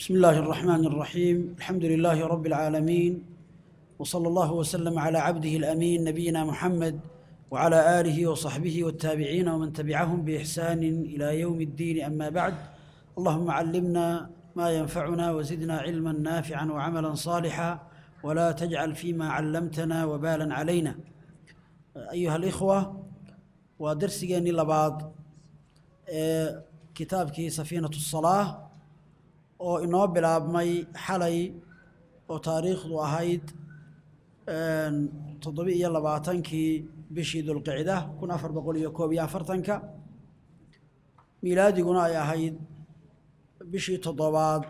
بسم الله الرحمن الرحيم. الحمد لله رب العالمين وصلى الله وسلم على عبده الأمين نبينا محمد وعلى آله وصحبه والتابعين ومن تبعهم بإحسان إلى يوم الدين. أما بعد اللهم علمنا ما ينفعنا وزدنا علما نافعا وعملا صالحا ولا تجعل فيما علمتنا وبالا علينا. أيها الإخوة ودرسيني لبعض كتابك سفينة الصلاة. Oo inoo bilaabmay xalay oo taariikhdu ahayd toddoba iyo labaatankii bishii dulqicda kun afar boqol iyo koob iyo afartanka miilaadiguna ay ahayd bishii toddobaad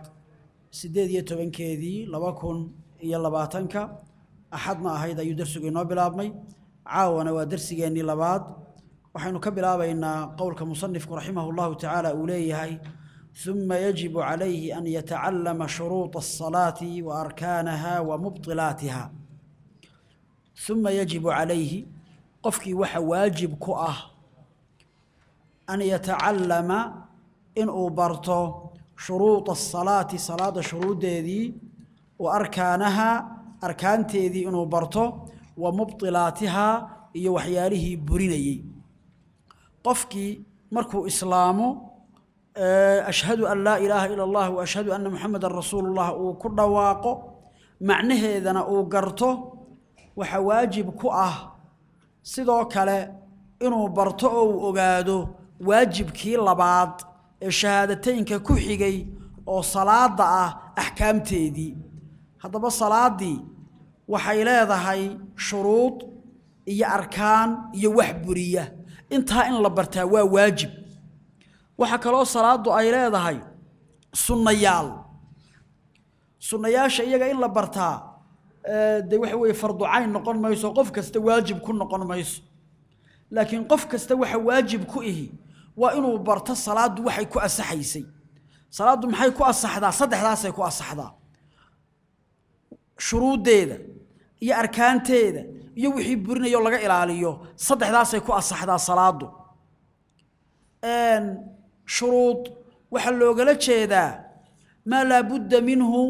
siddeed iyo tobankeedii laba kun iyo labaatanka. Axadna ahayd ayuu darsigu inoo bilaabmay. Caawana waa darsigeennii labaad. Waxaynu ka bilaabaynaa qowlka musanifku raximah llahu tacaala uu leeyahay ثم يجب عليه أن يتعلم شروط الصلاة وأركانها ومبطلاتها ثم يجب عليه قفكي وح واجب كؤه أن يتعلم إن أوبرته شروط الصلاة صلاة شروط ذي وأركانها أركان تذي إن أوبرته ومبطلاتها يوحياله بريني قفكي مركو إسلامه ashhadu an laa ilaaha ila allah wa ashhadu anna muxamadan rasuulullah uu ku dhawaaqo macnaheedana uu garto waxa waajib ku ah sidoo kale inuu barto oo uu ogaado waajibkii labaad ee shahaadateynka ku xigay oo salaada ah axkaamteedii. Haddaba salaaddii waxay leedahay shuruud iyo arkaan iyo wax buriya. Intaa in la bartaa waa waajib waxaa kaloo salaadu ay leedahay sunnayaal. Sunnayaasha iyaga in la bartaa dee waxa weeye fardu cayn noqon mayso qof kasta waajib ku noqon mayso. Laakiin qof kasta waxa waajib ku ihi waa inuu barto salaaddu waxay ku asaxaysay. Salaaddu maxay ku asaxdaa? Saddexdaasay ku asaxdaa. Shuruuddeeda iyo arkaanteeda iyo wixii burinayo laga ilaaliyo saddexdaasay ku asaxdaa salaaddu shuruud waxaa loogala jeedaa maa laa budda minhu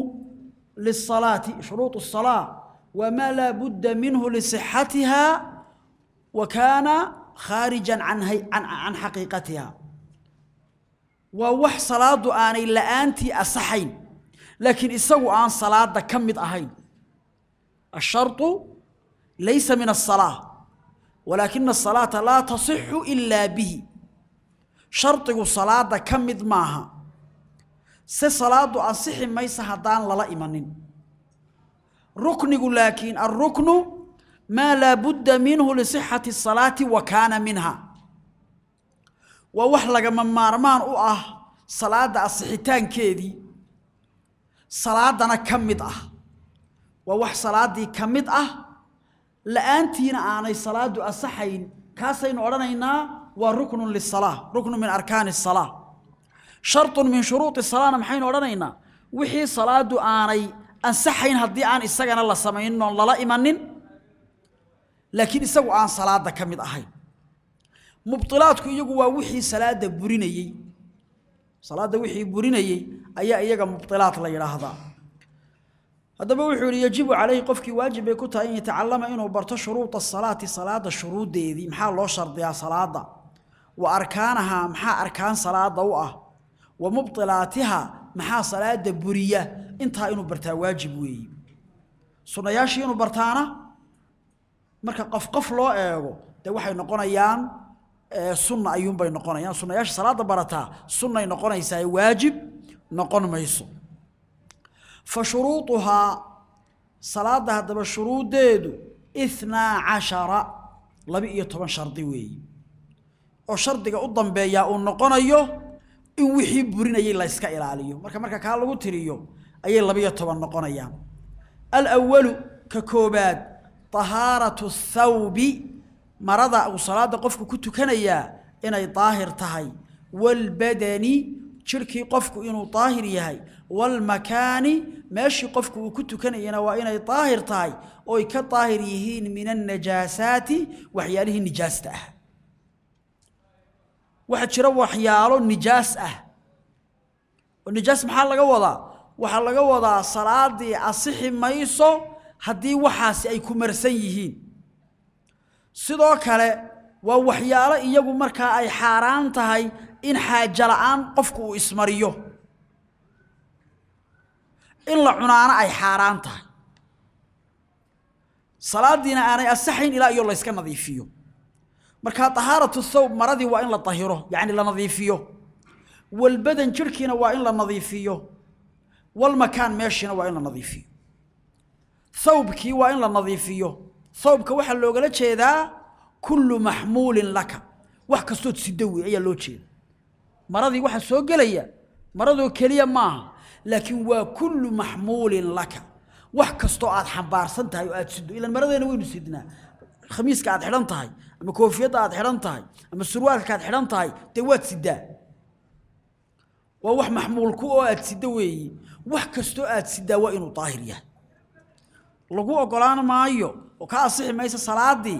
lisalaati shuruud الsalaa waa maa laa budda minhu lisixatiha wa kaana khaarija can xaqiiqatiha waa wax salaadu aanay la'aantii asaxayn laakiin isagu aan salaada ka mid ahayn asharطu laysa min الsalaaة walaakina الsalaaةa laa tasixu ila bihi shardigu salaada ka mid maaha. Se salaadu ansixi maysa haddaan lala imanin. Ruknigu laakiin alruknu maa laa budda minhu lisixati الsalaati wa kaana minha. Waa wax lagama maarmaan u ah salaada asixitaankeedii salaadana ka mid ah. Waa wax salaaddii ka mid ah. La'aantiina aanay salaadu asaxayn kaasaynu odhanaynaa waa ruknu lisalaa ruknu min arkaani salaa sharطun min shuruudi salaana maxaynu odhanaynaa? Wixii salaadu aanay ansaxayn haddii aan isagana la samaynin oon lala imanin laakiin isagu aan salaada ka mid ahayn. Mubdilaadku iyagu waa wixii salaada burinayey. Salaadda wixii burinayey ayaa iyaga mubdilaad la yidhaahdaa haddaba wuxuu yihi yajibu calayhi qofkii waajib bay ku tahay in yatacalama inuu barto shuruuda salaati salaada shuruuddeedii. Maxaa loo shardiyaa salaada wa arkaanaha maxaa arkaan salaada u ah? Wa mubdilaatiha maxaa salaada buriya? Intaa inuu bartaa waajib weeye sunnayaashii inuu bartaana? Marka qof qof loo eego dee waxay noqonayaan sunna ayuunbay noqonayaan. Sunnayaasha salaada barataa sunnay noqonaysaa waajib noqon mayso. Fa shuruuduhaa salaada haddaba shuruuddeedu ithnaa cashara laba-iyo toban shardi weeye oo shardiga u dambeeyaa uu noqonayo in wixii burinayay la yska ilaaliyo. Marka marka kaa lagu tiriyo ayay laba-iyo toban noqonayaan. Alawalu ka koobaad tahaaratu thawbi marada uu salaada qofku ku tukanayaa inay daahir tahay. Waalbadani jirkii qofku inuu daahir yahay. Walmakaani meeshii qofku uu ku tukanayana waa inay daahir tahay. Oy ka daahir yihiin min annajaasaati waxyaalihii nijaasta ah waxaa jira waxyaalo nijaas ah. Oo nijaas maxaa laga wadaa? Waxaa laga wadaa salaadii asixi mayso haddii waxaasi ay ku marsan yihiin. Sidoo kale waa waxyaalo iyagu markaa ay xaaraan tahay in xaajo la'aan qofku uu ismariyo. In la cunaana ay xaaraan tahay. Salaadiina aanay asaxayn ilaa iyo layska nadiifiyo markaa tahaaratu thawb maradii waa in la tahiro yacni la nadiifiyo. Walbadan jirhkiina waa in la nadiifiyo. Walmakaan meeshiina waa in la nadiifiyo. Thawbkii waa in la nadiifiyo. Thawbka waxaa loogala jeedaa kullu maxmuulin laka. Wax kastood sidowi ayaa loo jeeda. Maradii waxaa soo gelaya maradoo keliya maaha laakiin waa kullu maxmuulin laka. Wax kastoo aad xambaarsan tahay oo aad sido ilan maradeena waynu sidnaa. Khamiiska aad xidhan tahay ama koofiyadda aad xidhan tahay ama surwaalka aad xidhan tahay dee waad sidaa waa wax maxmuulku oo aad siddo weeyi. Wax kastoo aad sidaa waa inuu daahir yahay. Lagu ogolaan maayo oo ka asixi maysa salaadii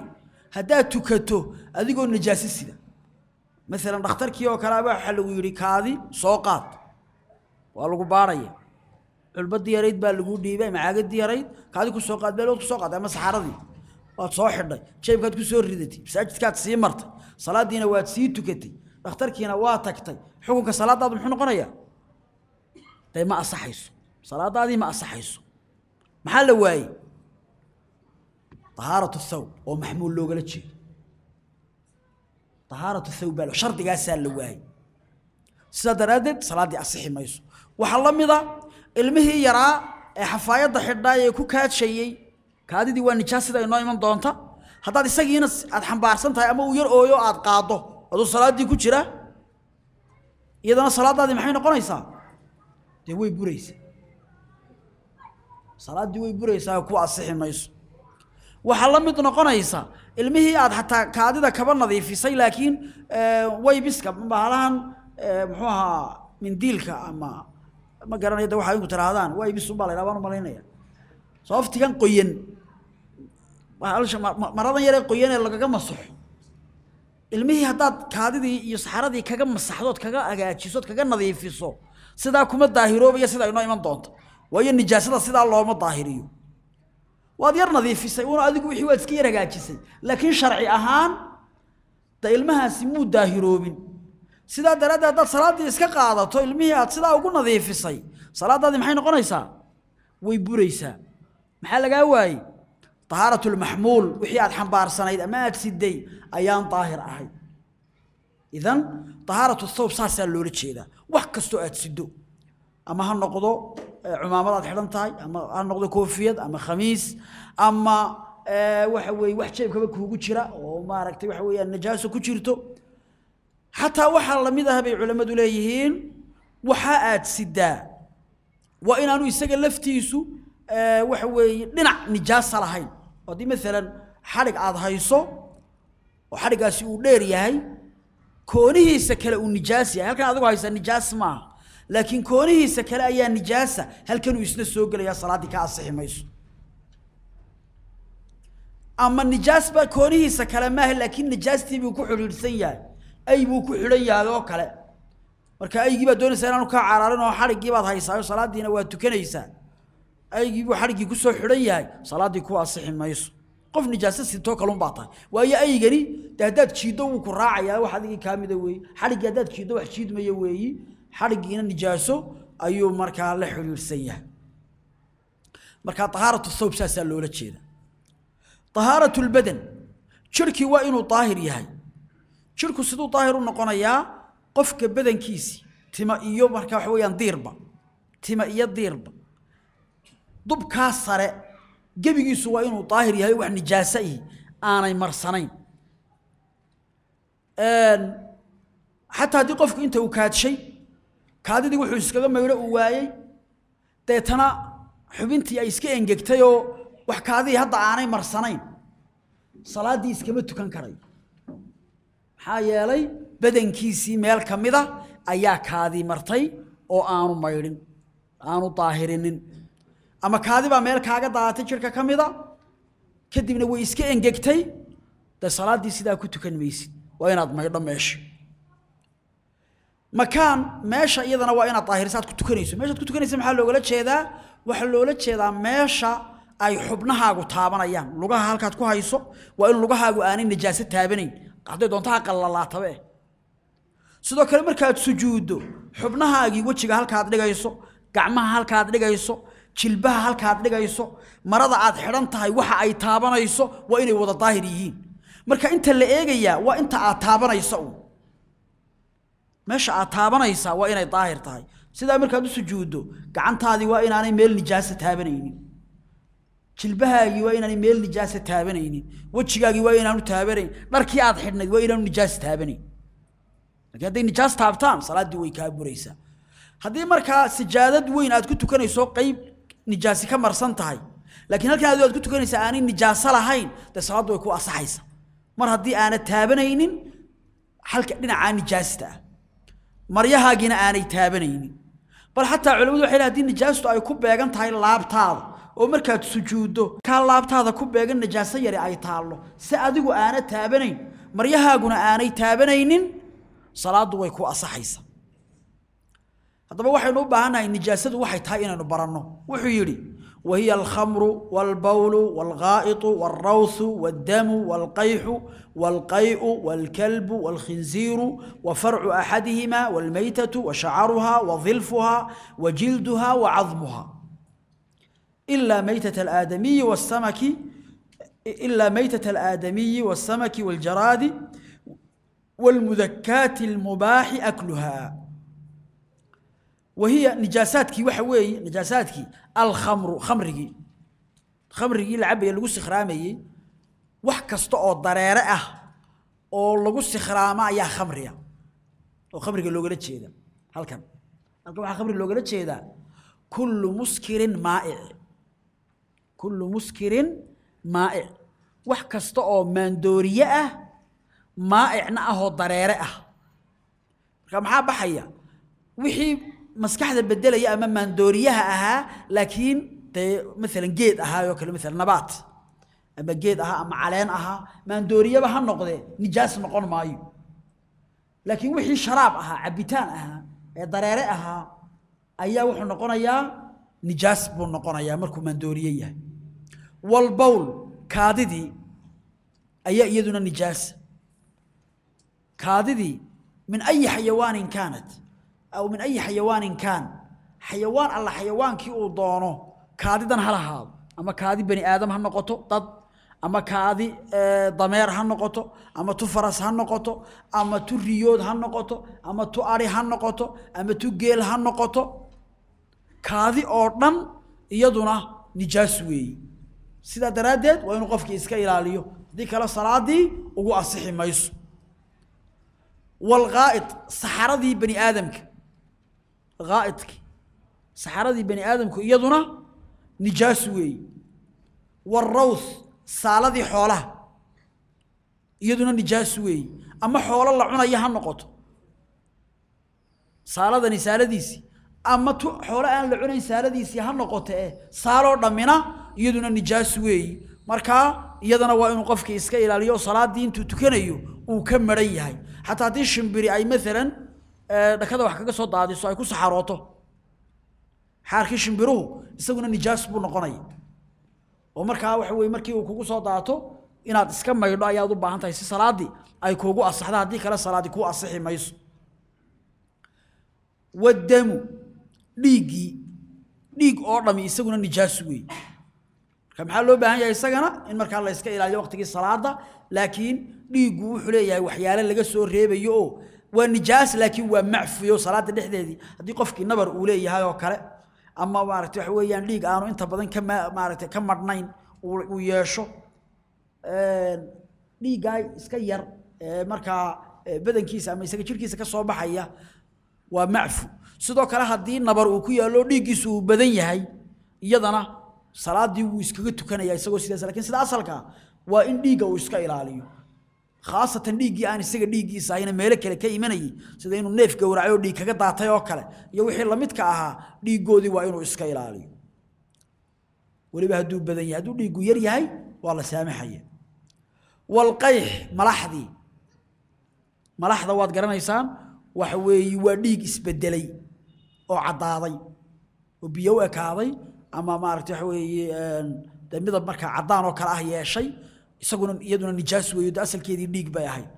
haddaad tukato adigoo najaaso sida. Maalan dhakhtarkii oo kale abaa lagu yidhi kaadi soo qaad. Waa lagu baarhaya culbadii yarayd baa laguu dhiibay ama caagadii yarayd kaadi ku soo qaad beelood ku soo qaaday ama saxaradii waad soo xidhay jeebkaad ku soo ridatay masaajidkaad sii martay salaadiina waad sii tukatay dhakhtarkiina waa tagtay xukunka salaadaadu muxuu noqonayaa dee ma asaxayso salaadaadii ma asaxayso maxaa la waayey طهارة الثوب oo maxmuul loogala jeedo طهارة الثوب baa shardigaasaa la waayey sidaa daraaddeed salaaddii asixi mayso waxaa la mida ilmihii yaraa ee xafaayadda xidhaa ee ku kaadshayey kaadidii waa nijaas sida inoo iman doonta? Haddaad isagiina aad xambaarsan tahay ama uu yar ooyo aad qaaddo aduu salaaddii ku jira iyadana salaadaadii maxay noqonaysaa? Dee way buraysaa. Salaaddii way buraysaa ku asixi waxaa la mid noqonaysa ilmihii aad xataa kaadida kaba nadiifisay laakiin waybiska bahalahan muxuu ahaa mindiilka ama ma garanaya de waxaa inku tirahdaan waybis unbaa la yidhaha baan u malaynaya sooftigan qoyan maradan yaree qoyan ee lagaga masaxo. Ilmihii haddaad kaadidii iyo saxaradii kaga masaxdood kaga agaajisood kaga nadiifiso sidaa kuma daahiroobaya sidaa inoo iman doonta waayo nijaasada sidaa looma daahiriyo. Waad yar nadiifisay una adigu wixii waad iska yar hagaajisay. Laakiin sharci ahaan da ilmahaasi muu daahiroobin. Sidaa daraaddeed haddaad salaaddii iska qaadato ilmihii aad sidaa ugu nadiifisay salaadaadii maxay noqonaysaa? Way buraysaa. Maxaa lagaa waayey طهارة المحمول وحي أد حنبار سنيد أما أد سيدي أيان طاهر أهي إذن طهارة الثوب ساسا اللولي تشيدا وحكستو أد سيدو أما هالنقضو عمامات أد حلان تاي أما هالنقضو كوفيد أما خميس أما أه وحوي وح شيء كبا كوغو جرا وما ركتي وحوي النجاسة كجرتو حتى وحا لمدها بي علماء ليهين وحا أد سيدا وإن أنو يساق لفتيسو أه وحوي لنع نجاسة haddii maalan xadhig aad hayso oo xadhiggaasi uu dheer yahay koonihiisa kale uu nijaas yahay. Halkan adigu haysa nijaas maaha. Laakiin koonihiisa kale ayaa nijaasa halkanuu isna soo gelayaa salaadii ka asixi mayso. Ama nijaas baa koonihiisa kale maaha laakiin nijaastii buu ku xidhiidhsan yahay. Ay buu ku xidhan yahay oo kale. Marka aygii baad doonaysaa inaanu kaa caraarin oo xadhiggii baad haysaayo salaadiina waa tukanaysaa aygii buu xarigii ku soo xiran yahay. Salaadii ku asixi mayso. Qof nijaasa sitoo kalun baa tahay. Waayo aygani haddaad jiiddo wuu ku raacayaa. Wax adigii kaa mida weeyi. Xadhiggii haddaad jiiddo wax jiidmaya weeyi. Xadhiggiina nijaaso ayuu markaa la xiriirsan yahay. Markaa tahaaratu thawb saasaa loola jeeda. Tahaaratu lbadan jirhkii waa inuu daahir yahay. Jirhku siduu daahir u noqonayaa qofka badankiisii tima iyo markaa waxa weeyaan diirba. Tima iyo diirba dubkaa sare gebigiisu waa inuu daahir yahay wax nijaaso ihi aanay marsanayn. Xataa haddii qofku inta uu kaadshay kaadidii wuxuu iskaga maydho uu waayey deetana xubintii ay iska engegtay oo wax kaadihii hadda aanay marsanayn. Salaaddii iskama tukan karayo maxaa yeelay badankiisii meel ka mida ayaa kaadii martay oo aanu maydhin aanu daahirinin ama kaadi baa meel kaaga daadatay jirka ka mida kadibna way iska engegtay dee salaaddii sidaa ku tukan maysid. Waa inaad maydho meesha makaan meesha iyadana waa inaad daahirisaad ku tukanayso. Meeshaad ku tukanaysa maxaa loogala jeedaa? Waxaa loola jeedaa meesha ay xubnahaagu taabanayaan. Lugaha halkaad ku hayso waa in lugahaagu aanay najaaso taabanayn. Hadday doonto ha qallalaatabe. Sidoo kale markaad sujuuddo xubnahaagii wejiga halkaad dhigayso gacmaha halkaad dhigayso jilbaha halkaad dhigayso marada aad xidhan tahay waxa ay taabanayso waa inay wada daahir yihiin. Marka inta la eegayaa waa inta aad taabanaysa uun meesha aad taabanaysaa waa inay daahir tahay. Sidaa markaad u sujuuddo gacantaadii waa inaanay meel nijaasa taabanaynin. Jilbahaagii waa inaanay meel nijaasa taabanaynin. Wejigaagii waa inaanu taabanayn. Dharkii aad xidhnayd waa inaanu nijaas taabanayn. Laakiin hadday nijaas taabtaan salaaddii way kaa buraysaa. Haddii markaa sijaadad weyn aad ku tukanayso qayb nijaasi ka marsan tahay. Laakiin halkan adigo aad ku tukanaysa aanay nijaaso lahayn dee salaaddu way ku asaxaysa mar haddii aanad taabanaynin halka dhinacaa nijaasta ah. Maryahaagiina aanay taabanaynin. Bal xataa culimadu waxay haddii nijaastu ay ku beegan tahay laabtaada oo markaad sujuuddo kaa laabtaada ku beegan najaaso yari ay taallo. Si adigu aana taabanayn maryahaaguna aanay taabanaynin salaaddu way ku asaxaysa haddaba waxaynu u baahannahay nijaasadu waxay tahay inaynu baranno. Wuxuu yidhi wahiya alkhamru walbawlu walghaa'itu walrawhu waldamu walqayxu walqay'u walkalbu walkhinziiru wa farcu axadihima walmaytatu wa shacaruha wa dilfuha wa jilduha wa wasamaki ilaa maytata alaadamiyi wasamaki waljaraadi walmudakaati almubaaxi akluha wahiya nijaasaadkii waxa weeye nijaasaadkii alkhamru khamrigii khamrigii la cabaya lagu sikhraamayey wax kasta oo dareere ah oo lagu sikhraama ayaa khamriya oo khamriga loogala jeeda halkan halkan waxaa khamri loogala jeedaa kullu muskirin maa'ic kullu muskirin maa'ic wax kasta oo maandooriye ah maa'icna ahoo dareere ah marka maxaa baxaya wixii maskaxda bedelaya ama maandooriyaha ahaa laakiin dee maalan geed ahaa oo kale maalan nabaat ama geed ahaa ama caleen ahaa maandooriyaba ha noqdee nijaas noqon maayo. Laakiin wixii sharaab ahaa cabitaan ahaa ee dareere ahaa ayaa wuxuu noqonayaa nijaas buu noqonayaa markuu maandooriye yahay. Walbowl kaadidii ayaa iyaduna nijaasa kaadidii min ayi xayawaanin kaanat aw min ayi xayawaanin kaan. Xayawaan alla xayawaankii uu doono kaadidan ha lahaado. Ama kaadi bani aadam ha noqoto dad. Ama kaadi dameer ha noqoto ama tu faras ha noqoto ama tu riyood ha noqoto ama tu ari ha noqoto ama tu geel ha noqoto. Kaadi oo dhan iyaduna nijaas weeyi. Sidaa daraaddeed waa inuu qofkii iska ilaaliyo. Haddii kale salaadii ugu asixi mayso. Walghaa'id saxaradii bani ghaa'idki saxaradii bani aadamku iyaduna nijaas weeyi walrawth saaladii xoolaha iyaduna nijaas weeyi ama xoolo la cunaya ha noqoto saaladani saaladiisii ama tu xoolo aan la cunayn saaladiisii ha noqoto eh saaloo dhammina iyaduna nijaas weeyi markaa iyadana waa inuu qofkii iska ilaaliyo salaadii intuu tukanayo uu ka maran yahay xataa haddii shimbiri ay maalan dhakada wax kaga soo daadiso ay ku saxarooto. Xaarkii shimbiruhu isaguna nijaas buu noqonaya oo markaa waxa weye markii uu kugu soo daato inaad iska maydho ayaad u baahan tahay si salaadii ay kuugu asaxdo haddii kale salaadii kuu asixi mayso. Wadamu dhiiggii dhiig oo dhami isaguna nijaas weeye marka maxaa loo baahan yahay isagana? In markaa la iska ilaaliyo waqtigii salaada laakiin dhiiggu wuxuu leeyahay waxyaale laga soo reebayo oo waa nijaas laakiin waa macfiyo salaada dhexdeedii. Haddii qofkii nabar uu leeyahay oo kale ama maaragtay waxa weeyaan dhiig aanu inta badan ka maaragtay ka madhnayn uu yeesho dhiiggaa iska yar markaa badankiisa ama isaga jirkiisa ka soo baxaya waa macfu. Sidoo kale haddii nabar uu ku yaallo dhiiggiisu uu badan yahay iyadana salaadii wuu iskaga tukanaya isagoo sidaas lakiin sida asalka waa in dhiigga uu iska ilaaliyo khaasatan dhiiggii aan isaga dhiiggiisa ahayna meelo kale ka imanayay sida inuu neef gowracay oo dhiig kaga daatay oo kale iyo wixii lamidka ahaa dhiiggoodii waa inuu iska ilaaliyo. Weliba hadduu badan yahay hadduu dhiiggu yar yahay waa la saamaxaya walqayx malaxdii. Malaxda waad garanaysaan waxa weeye waa dhiig isbedelay oo caddaaday oo biyo u ekaaday ama maaragtay waxa weeye midab markaa caddaan oo kale ah yeeshay isaguna iyaduna nijaas weeyo asalkeedii dhiig bay ahayd.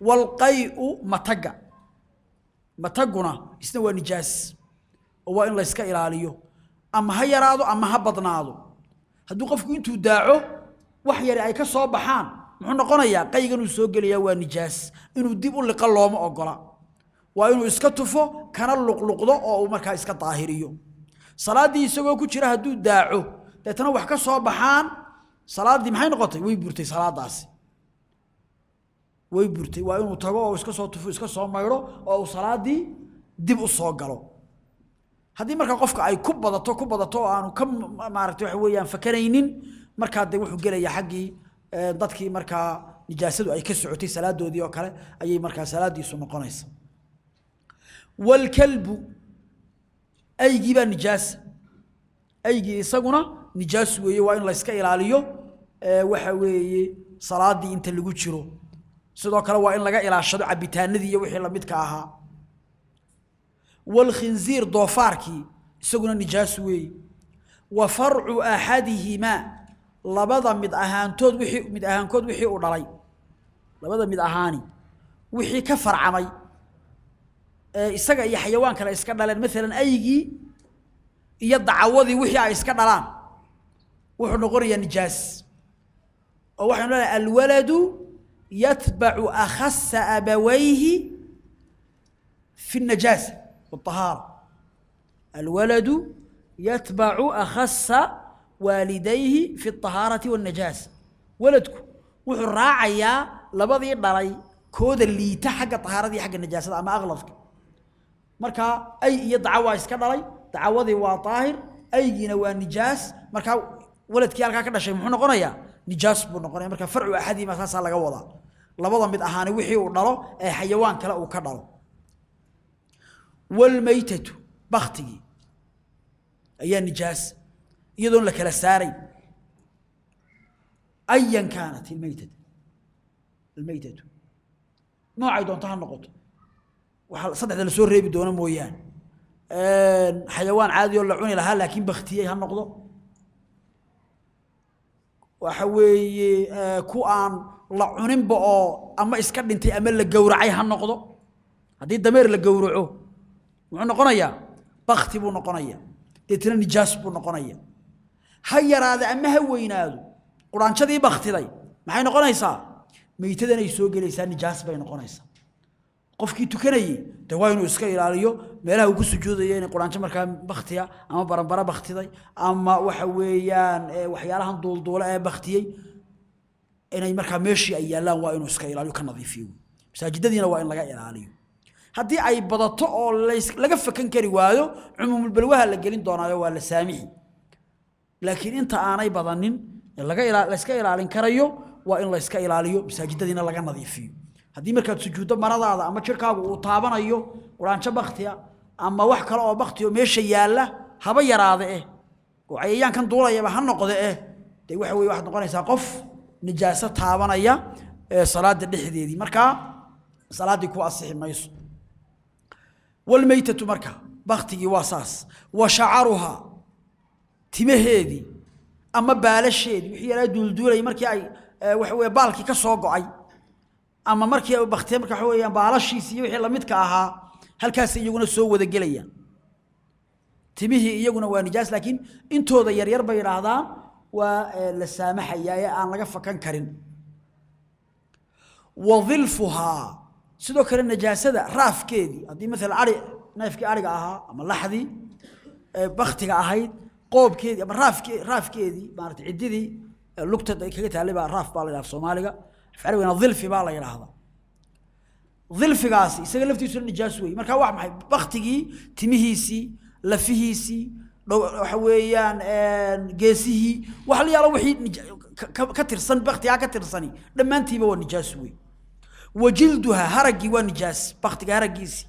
Walqayu mataga. Mataguna isna waa nijaas oo waa in la iska ilaaliyo. Ama ha yaraado ama ha badnaado. Hadduu qofku intuu daaco wax yari ay ka soo baxaan muxuu noqonayaa qaygan uu soo gelayaa waa nijaas. Inuu dib u liqa looma ogola. Waa inuu iska tufo kana luqluqdo oo uu markaa iska daahiriyo. Salaaddii isagoo ku jira hadduu daaco deetana wax ka soo baxaan salaaddii maxay noqotay? Way burtay salaadaasi. Way burtay. Waa inuu tago oo iska soo tufo iska soo maydho oo uu salaaddii dib u soo galo. Haddii markaa qofka ay ku badato ku badato oo aanu ka maaragtay waxa weeyaan fakaraynin markaa dee wuxuu gelayaa xaggii dadkii markaa nijaasadu ay ka socotay salaadoodii oo kale ayay markaa salaadiisu noqonaysa walkalbu aygii baa nijaasa aygii isaguna nijaas weeye waa in la iska ilaaliyo waxa weeye salaadii inta lagu jiro. Sidoo kale waa in laga ilaashado cabitaanadii iyo wixii lamidka ahaa. Walkhinziir doofaarkii isaguna nijaas weeye wa farcu axadihimaa labada mid ahaantood wii mid ahaankood wixii uu dhalay. Labada mid ahaani wixii ka farcamay. Isaga iyo xayawaan kale iska dhaleen maalan aygii iyo dacawadii wixii ay iska dhalaan. Wuxuu noqonayaa nijaas. Leeyahay alwaladu yatba'u akhassa abawayhi fi النجاسة والطهارة. الولد يتبع أخص والديه في الطهارة والنجاسة. ولدك وحو لبضي دلي كود اللي تحق الطهارة حق النجاسة. أما أغلظك مركا أي يدعوا اسكا دلي دعوذي وطاهر أي جنوا نجاس مركا ولدك يالكا كدا شيء محو نقونيا nijaas buu noqonaya. Marka farcu axadihimaa saasaa laga wadaa. Labada mid ahaani wixii uu dhalo ee xayawaan kale uu ka dhalo. Walmaytatu baktigii ayaa nijaas. Iyadoon la kala saarayn ayan kaanat ilmaytat almaytatu noocay doonto ha noqoto. Waxaa saddexda la soo reebi doono mooyaane. Xayawaan caadi oo la cuni lahaa laakiin baktiyey ha noqdo waxa weeye eh, ku aan la cuninba oo ama iska dhintay ama la gowracay ha noqdo. Haddii dameer la gowraco muxuu noqonayaa bakti buu noqonaya deetna nijaas buu noqonaya ha yaraada ama ha weynaado quraanjadii baktiday maxay noqonaysaa? Meytadan ay soo gelaysaa nijaas bay noqonaysaa. Qofkii tukanayey dee waa inuu iska ilaaliyo meelaha uu ku sujuudayo inay quraanjo markaa baktiya ama baranbara baktiday ama waxa weeyaan waxyaalahan duulduula ee baktiyey inay markaa meeshii ay yaallaan waa inuu iska ilaaliyo ka nadiifiyo. Masaajidadiina waa in laga ilaaliyo. Haddii ay badato oo laga fakan kari waayo cumuumulbalwaha la gelin doonaayo waa la saamixi laakiin inta aanay badanin laga ilaalin karayo waa in la iska ilaaliyo masaajidadiina laga nadiifiyo. Haddii markaad sujuuddo maradaada ama jirkaagu uu taabanayo quraanjo baktiya ama wax kale oo baktiyo meesha yaalla haba yaraada eh. Oo cayayaankan duulayaba ha noqda eh. Dee waxa weye waxaad noqonaysaa qof nijaaso taabanaya ee salaada dhexdeedii. Markaa salaaddii ku asixi mayso. Walmeytatu marka baktigii waa saas. Wa shacaruhaa timaheedii ama baalasheedii. Wixii yalaa duulduulayay markii ay waxa weye baalkii ka soo go'ay. Ama markii baktiya marka waxa weeyaan baalashiisii iyo wixii lamidka ahaa halkaasay iyaguna soo wada gelayaan. Timihii iyaguna waa nijaas laakiin intooda yaryar bay idhaahdaan waa eh, la saamaxayaa ee aan laga fakan karin. Wa dilfuhaa sidoo kale najaasada raafkeedii haddii maala ai neefkii ariga ahaa ama laxdii eh, baktiga ahayd qoobkeedii ama raafkeedii maarata ciddidii eh, lugta kaga taalay baa raaf baa la yidhahda soomaaliga. Af carabigana dilfi baa la yidhaahdaa dilfigaasi isaga laftiisuna nijaas wey markaa waa maxay? Baktigii timihiisii lafihiisii waxa weeyaan geesihii wax wixii ka tirsan baktigaa ka tirsani. Dhammaantiiba waa nijaas wey wa jilduha haraggii waa nijaas baktiga haraggiisii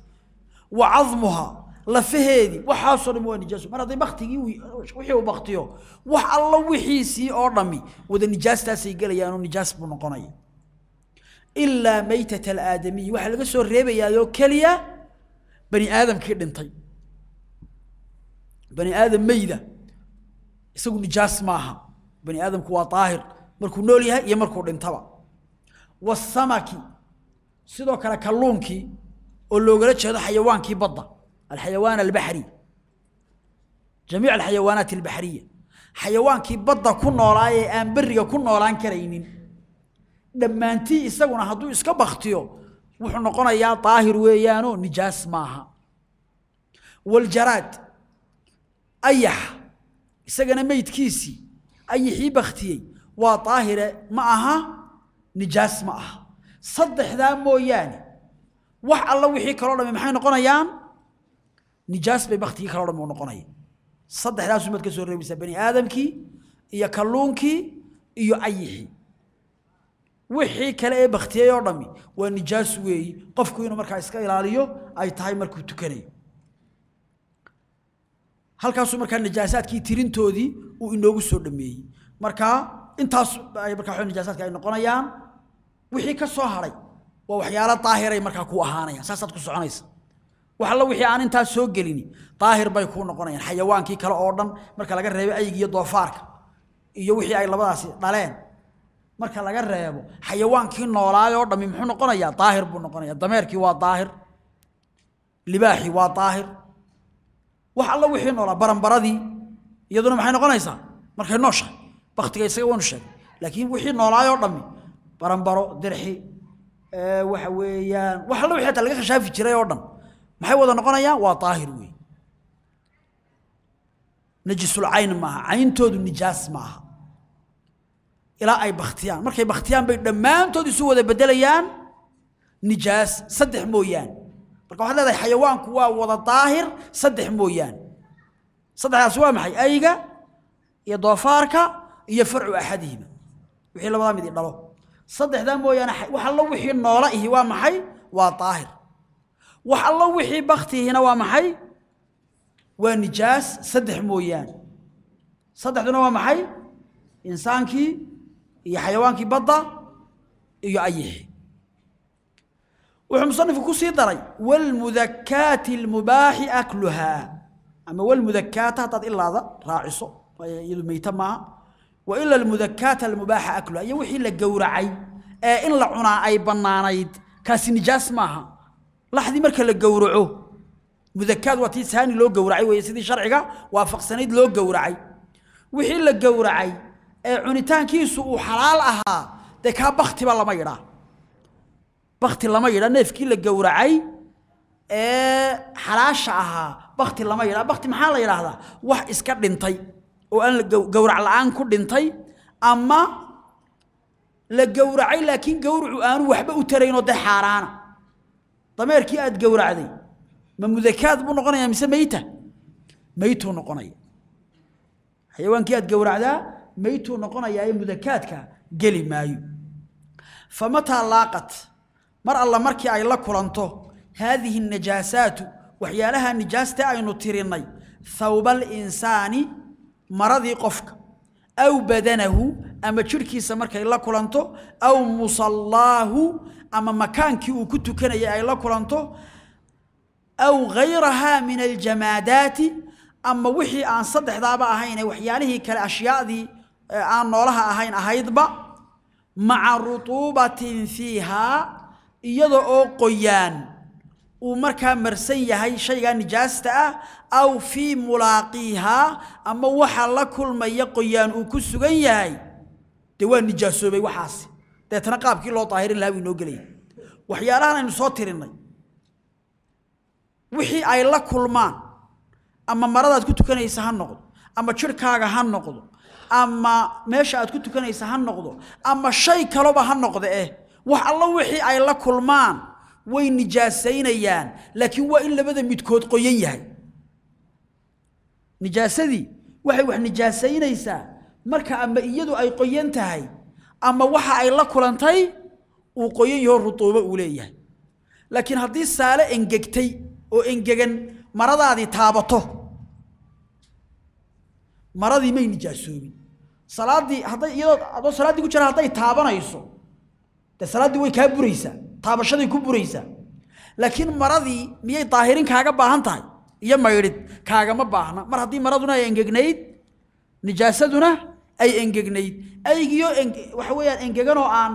wa cadmuha lafaheedii waxaasoo dhami waa nijaas mar hadday baktigii wixii uu baktiyo wax alla wixiisii oo dhami wada nijaastaasay gelayaan oo nijaas buu noqonaya ilaa maytata alaadamiyi waxaa laga soo reebayaayoo keliya bani aadamkii dhintay. Bani aadam meyda isagu nijaas maaha bani aadamku waa daahir markuu nool yahay iyo markuu dhintaba. Wasamaki sidoo kale kalluunkii oo loogala jeedo xayawaankii badda alxayawaan albaxri jamiic alxayawaanaat albaxriya xayawaankii badda ku noolaa ee aan beriga ku noolaan karaynin dhammaantii isaguna hadduu iska baktiyo wuxuu noqonayaa daahir weeyaanoo nijaas maaha. Waljaraad ayax isagana meydkiisii ayixii baktiyey waa daahire ma aha nijaas ma aha. Saddexdaa mooyaane wax alla wixii kaloo dhami maxay noqonayaan? Nijaas bay baktigii kaloo dhami u noqonaya saddexdaasuu maad ka soo reebaysaa bani aadamkii iyo kalluunkii iyo ayixii wixii kale ee baktiyey oo dhami waa nijaas weeyi qofku inuu markaa iska ilaaliyo ay tahay markuu tukanayo halkaasuu markaa najaasaadkii tirintoodii uu inoogu soo dhameeyey markaa intaas markaa najaasaadka ay noqonayaan wixii ka soo haray waa waxyaalo daahiray markaa ku ahaanayaan saasaad ku soconaysa. Wax alla wixii aan intaas soo gelini daahir bay kuu noqonayaan. Xayawaankii kale oo dhan marka laga reebo iyo doofaarka iyo wixii ay labadaasi dhaleen marka laga reebo xayawaankii noolaay oo dhammi muxuu noqonayaa daahir buu noqonayaa. Dameerkii waa daahir. Libaaxii waa daahir. Wax alla wixii noolaa baranbaradii iyaduna maxay noqonaysaa? Markay nooshahay baktiga isaga waynu sheegay. Laakiin wixii noolaay oo dhammi baranbaro dirxi waxa weeyaan wax alla wixii hataa laga khashaafi jiray oo dhan maxay wada noqonayaan? Waa daahir weey. Najisul cayn maaha. Cayntoodu nijaas maaha ilaa ay baktiyaan markay baktiyaan bay dhammaantood isu wada bedelayaan. Nijaas saddex mooyaan. Marka waxaad leedahay xayawaanku waa wada daahir saddex mooyaan. Saddexdaas waa maxay? Ayga iyo doofaarka iyo farcu axadihima wixii labadaa mid i dhalo. Saddexdaa mooyaane wax allo wixii noola ihi waa maxay? Waa daahir. Wax allo wixii baktihina waa maxay? Waa nijaas saddex mooyaan. Saddexduna waa maxay? Insaankii iyo xayawaankii badda iyo ayixi wuxuu musanifku ku sii daray wاlmudakaati اlmubaaxi akluhaa ama wlmudakaata haddaad ilaada raaciso iyadu meyta maaha. Wa ila almudakaata almubaaxa akluhaa iyo wixii la gowracay ee in la cunaa ay bannaanayd kaasi nijaas maaha. Laxdii marka la gowraco mudakaad waa tii saani loo gowracay weeye sidii sharciga waafaqsanayd loo gowracay. Wixii la gowracay ee cunitaankiisu uu xalaal ahaa dee kaa baktiba lama yidhaa. Bakti lama yidhaa neefkii la gowracay ee xalaasha ahaa bakti lama yidhaa. Bakti maxaa la yidhaahdaa? Wax iska dhintay oo aan gowrac la'aan ku dhintay ama la gowracay laakiin gowracu aanu waxba u taraynoo dee xaaraana. Dameerkii aad gowracday ma mudakaad buu noqonayaa mise meyta meytuu noqonaya. Xayawaankii aad gowracdaa meytuu noqonayaa mudakaadka geli maayo. Famataa laaqat mar alla markii ay la kulanto haadihi najaasaatu waxyaalaha nijaasta aynu tirinnay thawba alinsaani maradii qofka. Aw badanahu ama jidhkiisa markay la kulanto aw musallaahu ama makaankii uu ku tukanayay ay la kulanto aw gayrahaa min aljamaadaati ama wixii aan saddexdaaba ahayn waxyaalihii kale ashyaadii aan noolaha ahayn ahaydba maca rutuubatin fiihaa iyada oo qoyaan uu markaa marsan yahay shaygaa nijaasta ah aw fii mulaaqiihaa ama waxa la kulmaya qoyaan uu ku sugan yahay. Dee waa nijaasoobay waxaasi. Deetana qaabkii loo daahirin lahaa buu inoo gelaya. Waxyaalahan aynu soo tirinnay wixii ay la kulmaan ama maradaad ku tukanaysa ha noqdo ama jirhkaaga ha noqdo. Ama meesha aad ku tukanaysa ha noqdo. Ama shay kaloba ha noqdo eh. Wax allo wixii ay la kulmaan way nijaasaynayaan. Laakiin waa in labada midkood qoyan yahay. Nijaasadii waxay wax nijaasaynaysaa. Marka ama iyadu ay qoyan tahay ama waxa ay la kulantay uu qoyan yaho rutuubo uu leeyahay. Laakiin haddii saale engegtay oo engegan maradaadii taabato maradii may nijaasoobin salaaddii hadday iyadoo adoo salaaddii ku jira hadday taabanayso dee salaaddii way kaa buraysaa taabashaday ku buraysaa. Laakiin maradii miyay daahirin kaaga baahan tahay? Iyo maydhid kaagama baahna. Mar haddii maraduna ay engegnayd nijaasaduna ay engegnayd. Aygiyo waxa weeyaan engeganoo aan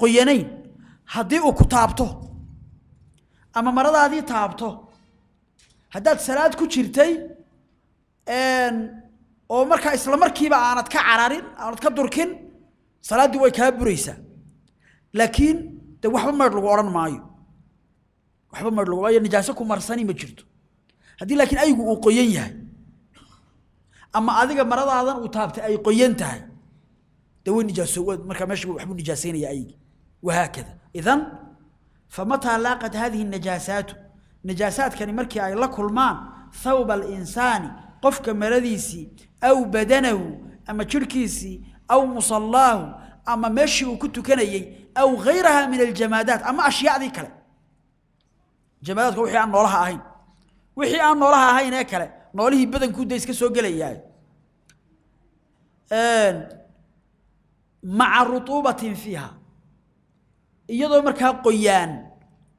qoyanayn. Haddii uu ku taabto ama maradaadii taabto haddaad salaad ku jirtay oo markaa isla markiiba aanad ka cararin aanad ka durkin salaaddii way kaa buraysaa. Laakiin de waxba maydh lagu odhan maayo. Waxba maydh lagu waayo nijaaso ku marsani ma jirto. Haddii laakiin aygu uu qoyan yahay ama adiga maradaadan uu taabtay ay qoyan tahay de way nijaaso markaa meesha waxbuu nijaasaynaya aygi. Wahaakada. Idan famataa laaqat hadihi najaasaatu najaasaadkani markii ay la kulmaan thawba alinsaani qofka maradiisii aw badanahu ama jirhkiisii aw musallaahu ama meeshii uu ku tukanayey aw gayraha min aljamaadaat ama ashyaadii kale. Jamaadaadka wixii aan noolaha ahayn. Wixii aan noolaha ahayn ee kale noolihii badankuu da iska soo gelayaa maca rutuubatin fiiha. Iyadoo markaa qoyaan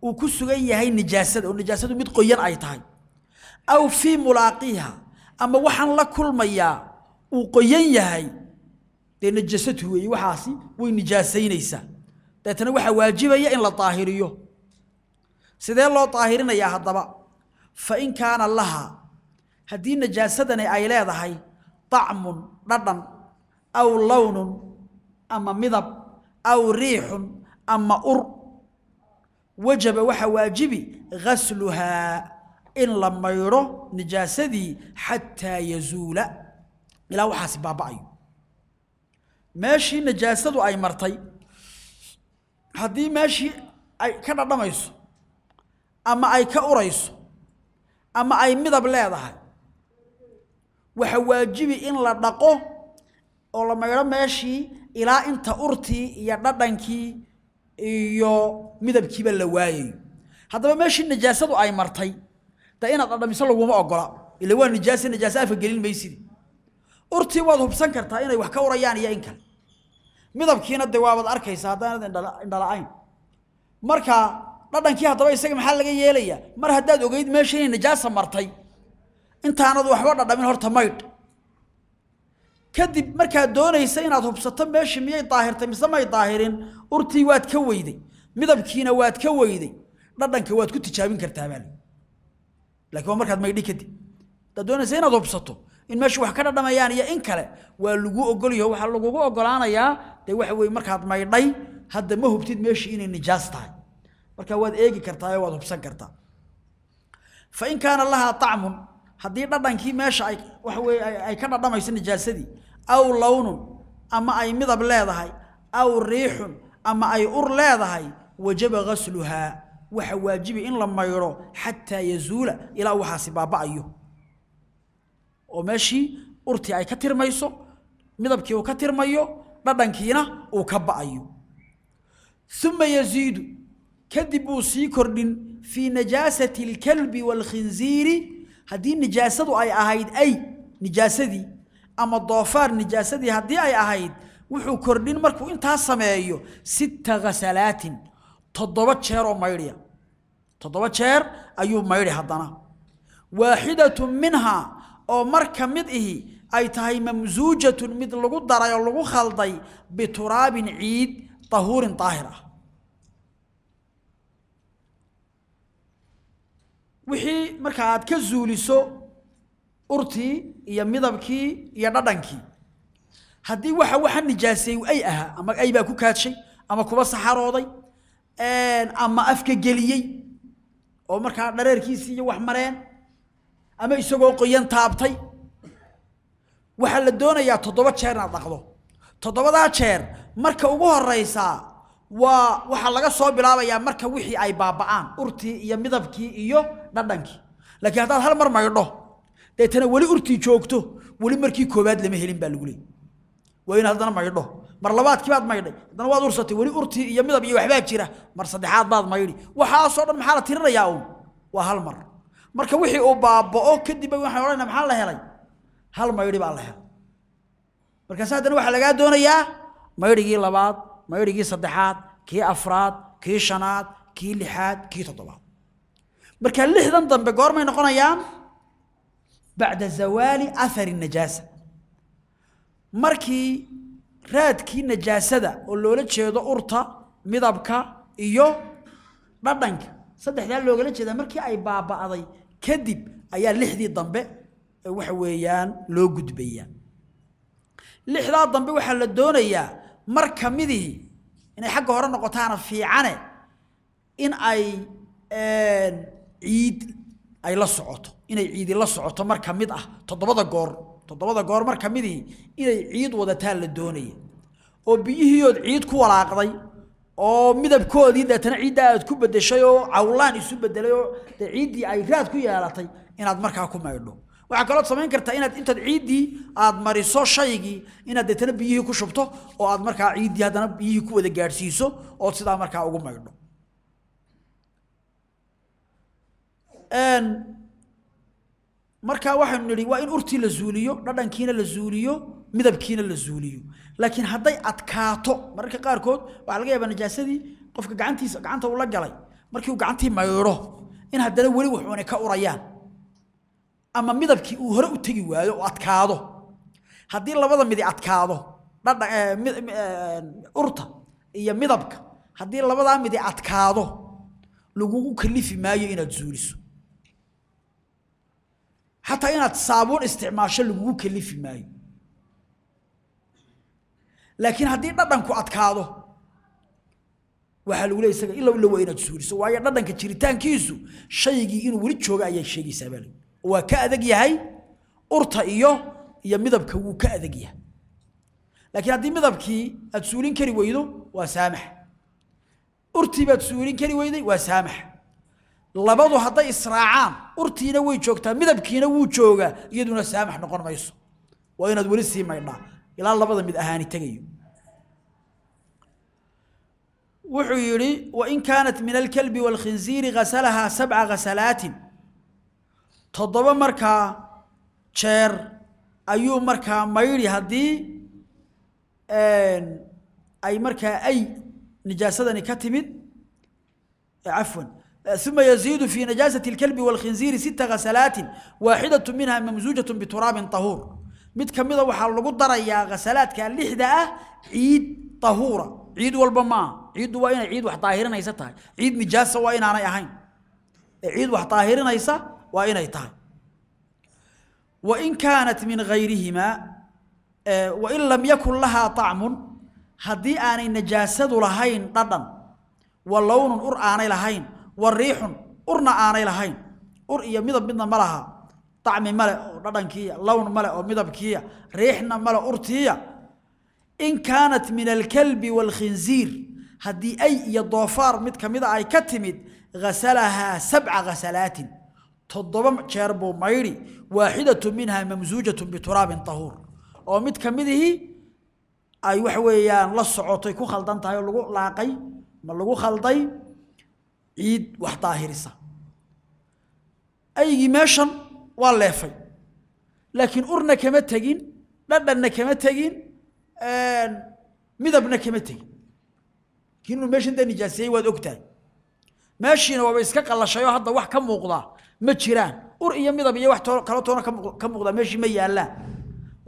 uu ku sugan yahay nijaasada oo nijaasadu mid qoyan ay tahay. Aw fii mulaaqiiha ama waxaan la kulmayaa uu qoyan yahay. Dee najasatu weeye waxaasi way nijaasaynaysaa deetana waxaa waajibaya in la daahiriyo. Sidee loo daahirinayaa haddaba? Fa in kaana laha haddii najaasadani ay leedahay طacmun dhadhan aw lownun ama midab aw riixun ama ur wajaba waxaa waajibi gasluhaa in la maydho nijaasadii xataa yazuula. Ilaa waxaasi baaba'ayo meeshii najaasadu ay martay haddii meeshii ay ka dhadhamayso ama ay ka urayso ama ay midab leedahay waxa waajibi in la dhaqo oo la maydho meeshii ilaa inta urtii iyo dhadhankii iyo midabkiiba la waayayo. Haddaba meeshii najaasadu ay martay de inaad dhadhamiso laguma ogola. Ila waa nijaasa nijaasa afka gelin maysidi urtii waad hubsan kartaa inay wax ka urayaan iyo in kale. Midabkiina de waabaad arkaysaa haddaanad indhala-ayn. Marka dhadhankii haddaba isaga maxaa laga yeelayaa? Mar haddaad ogeyd meesha inay najaasa martay intaanad waxba dhadhamin horta maydh. Kadib markaad doonaysa inaad hubsato meeshii miyay daahirtay mise may daahirin urtii waad ka weyday. Midabkiina waad ka weyday. Dhadhanka waad ku tijaabin kartaa baa laakiin waa markaad maydhi kadib. Haddaad doonaysa inaad hubsato in meeshu wax ka dhadhamayaan iyo in kale waa lagu ogolyaho waxaa lagugu ogolaanayaa dee waxa weye markaad maydhay hadda ma hubtid meeshii inay nijaas tahay. Marka waad eegi kartaa waad hubsan kartaa. Fa in kaana lahaa طacmun haddii dhadhankii meesha ay waxa weye ay ka dhadhamayso nijaasadii aw lownun ama ay midab leedahay aw riixun ama ay ur leedahay wajaba gasluhaa waxa waajibi in la maydho xataa yazuula ilaa waxaasi baaba'ayo. Oo meeshii urtii ay ka tirmayso midabkii uu ka tirmayo dhadhankiina uu ka ba'ayo. Uma yaziidu kadib uu sii kordhin fii najaasati alkalbi waalkhinziiri haddii nijaasadu ay ahayd ay nijaasadii ama doofaar nijaasadii haddii ay ahayd wuxuu kordhin markuu intaa sameeyo sitta ghasalaatin toddoba jeer oo maydhiya toddoba jeer ayuu maydhi haddana. Waaxidatun minhaa oo mar ka mid ihi ay tahay mamsuujatun mid lagu daray oo lagu khalday bituraabin ciid tahuurin daahir ah. Wixii marka aad ka zuuliso urtii iyo midabkii iyo dhadhankii haddii waxa waxa nijaaseey ay ahaa ama ay baa ku kaadshay ama kuba saxarooday ama afka geliyey oo markaa dhareerkiisii iyo wax mareen ama isagoo qoyan taabtay. Waxaa la doonayaa toddoba jeer inaad dhaqdo. Toddobadaa jeer marka ugu horeysaa waa waxaa laga soo bilaabayaa marka wixii ay baaba'aan urtii iyo midabkii iyo dhadhankii. Laakiin haddaad hal mar maydho deetana weli urtii joogto weli markii koobaad lama helin baa lagu leeyay waa inaad haddana maydho mar labaadkii baad maydhay. Haddana waad ursatay weli urtii iyo midab iyo waxbaa jira. Mar saddexaad baad maydhi waxaasoo dhan maxaa la tirinayaa uun? Waa hal mar. Marka wixii uu baaba'o kadib waxaan odhanaa maxaa la helay? Hal maydhi baa la helay. Markaas haddana waxaa lagaa doonayaa maydhigii labaad maydhigii saddexaad kii afraad kii shanaad kii lixaad kii toddobaad. Marka lixdan dambe goormay noqonayaan bacda zawaali athari najaasa. Markii raadkii najaasada oo loola jeedo urta midabka iyo dhadhanka. Saddexdaa loogala jeedaa markii ay baaba'day kadib ayaa lixdii dambe waxa weeyaan loo gudbayaa. Lixdaa dambe waxaa la doonayaa mar ka midii inay xagga hore noqotaana fiicane in ay ciid ay la socoto inay ciidi la socoto mar ka mid ah toddobada goor toddobada goor mar ka midii inay ciid wadataa la doonaya oo biyihiiood ciid ku walaaqday oo midabkoodii deetana ciiddaa aad ku bedeshay oo cawlaan isu bedelay oo dee ciiddii ay raad ku yeelatay inaad markaa ku maydho. Waxaa kaloo samayn kartaa inaad intaad ciiddii aad mariso shaygii inaad deetana biyihii ku shubto oo aad markaa ciiddii haddana biyihii ku wada gaadhsiiso ood sidaa markaa ugu maydho markaa waxaynu nidhi waa in urtii la zuuliyo dhadhankiina la zuuliyo midabkiina la zuuliyo. Laakiin hadday adkaato mararka qaarkood waxaa laga yaabaa najaasadii qofka gacantiisa gacanta uu la galay markii uu gacantii maydho in haddana weli waxuunay ka urayaan. Ama midabkii uu hore u tegi waayo oo adkaado. Haddii labada midi adkaado urta iyo midabka haddii labadaa midi adkaado lagugu kalifi maayo inaad zuuliso xataa inaad saabuun isticmaasho lagugu kalifi maayo. Laakiin haddii dhadhanku adkaado waxaa lagu leeya isaga ilow ilow inaad suuliso waayo dhadhanka jiritaankiisu shaygii inuu weli jooga ayaa sheegaysaa baa waa ka adag yahay urta iyo iyo midabka wuu ka adag yahay. Laakiin haddii midabkii aad suulin kari weydo waa saamax. Urtii baad suulin kari weyday waa saamax labadu hadday israacaan urtiina way joogtaa midabkiina wuu joogaa iyaduna saamax noqon mayso. Waa inaad weli sii maydhaa ilaa labada mid ahaani tegayo. Wuxuu yidhi wain kaanat min alkalbi wاlkhinziiri gasalahaa sabca gasalaatin toddoba markaa jeer ayuu markaa maydhi haddii ay markaa ay nijaasadani ka timid. Cafwan ثم يزيد في نجاسة الكلب والخنزير ست غسلات واحدة منها ممزوجة بتراب طهور mid kamida waxaa lagu darayaa ghasalaadka lixda ah ciid tahuura ciid walba maaha ciiddu waa inay ciid wax daahirinaysa tahay ciid nijaasa waa inaanay ahayn ee ciid wax daahirinaysa waa inay tahay wain kaanat min gayrihimaa wain lam yakun lahaa طacmun haddii aanay najaasadu lahayn dhadhan wa lownun ur aanay lahayn wa riixun urna aanay lahayn. Ur iyo midab midna ma laha. Acmi male oo dhadhankiiya lown male oo midabkiiya riixna male urtiiya. In kaanat min alkalbi wاlkhinziir haddii ay iyo doofaar mid kamida ay ka timid hasalahaa sabca hasalaatin toddoba jeer buu maydhi waaxidatu minha mamsuujatu bituraabin tahuur. Oo mid kamidihii ay waxa weeyaan la socotay ku khaldan tahay oo lagu ma lagu khalday ciid wax daahirisa. Aygii meeshan waa leefay. Laakiin urna kama tegin dhadhanna kama tegin midabna kama tegin. Laakiin inuu meeshan dee nijaasiyey waad ogtahay. Meeshiina waaba iska qallashayoo hadda wax ka muuqdaa ma jiraan. Ur iyo midab iyo wax to kale toona ka muuqdaa meeshii ma yaallaan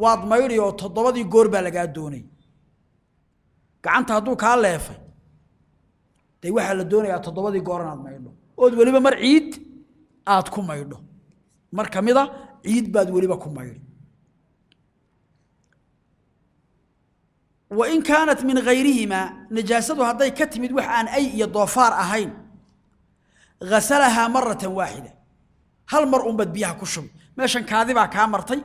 waad maydhi oo toddobadii goor baa lagaa doonay. Gacanta hadduu kaa leefay dee waxaa la doonayaa toddobadii goor inaad maydho. Ood weliba mar ciid aad ku maydho. Mar kamida ciid baad weliba ku maydhi wain kaanat min gayrihimaa najaasadu hadday ka timid wax aan ay iyo doofaar ahayn gasalahaa maratan waaxida hal mar unbaad biyaha ku shubi meeshan kaadi baa kaa martay.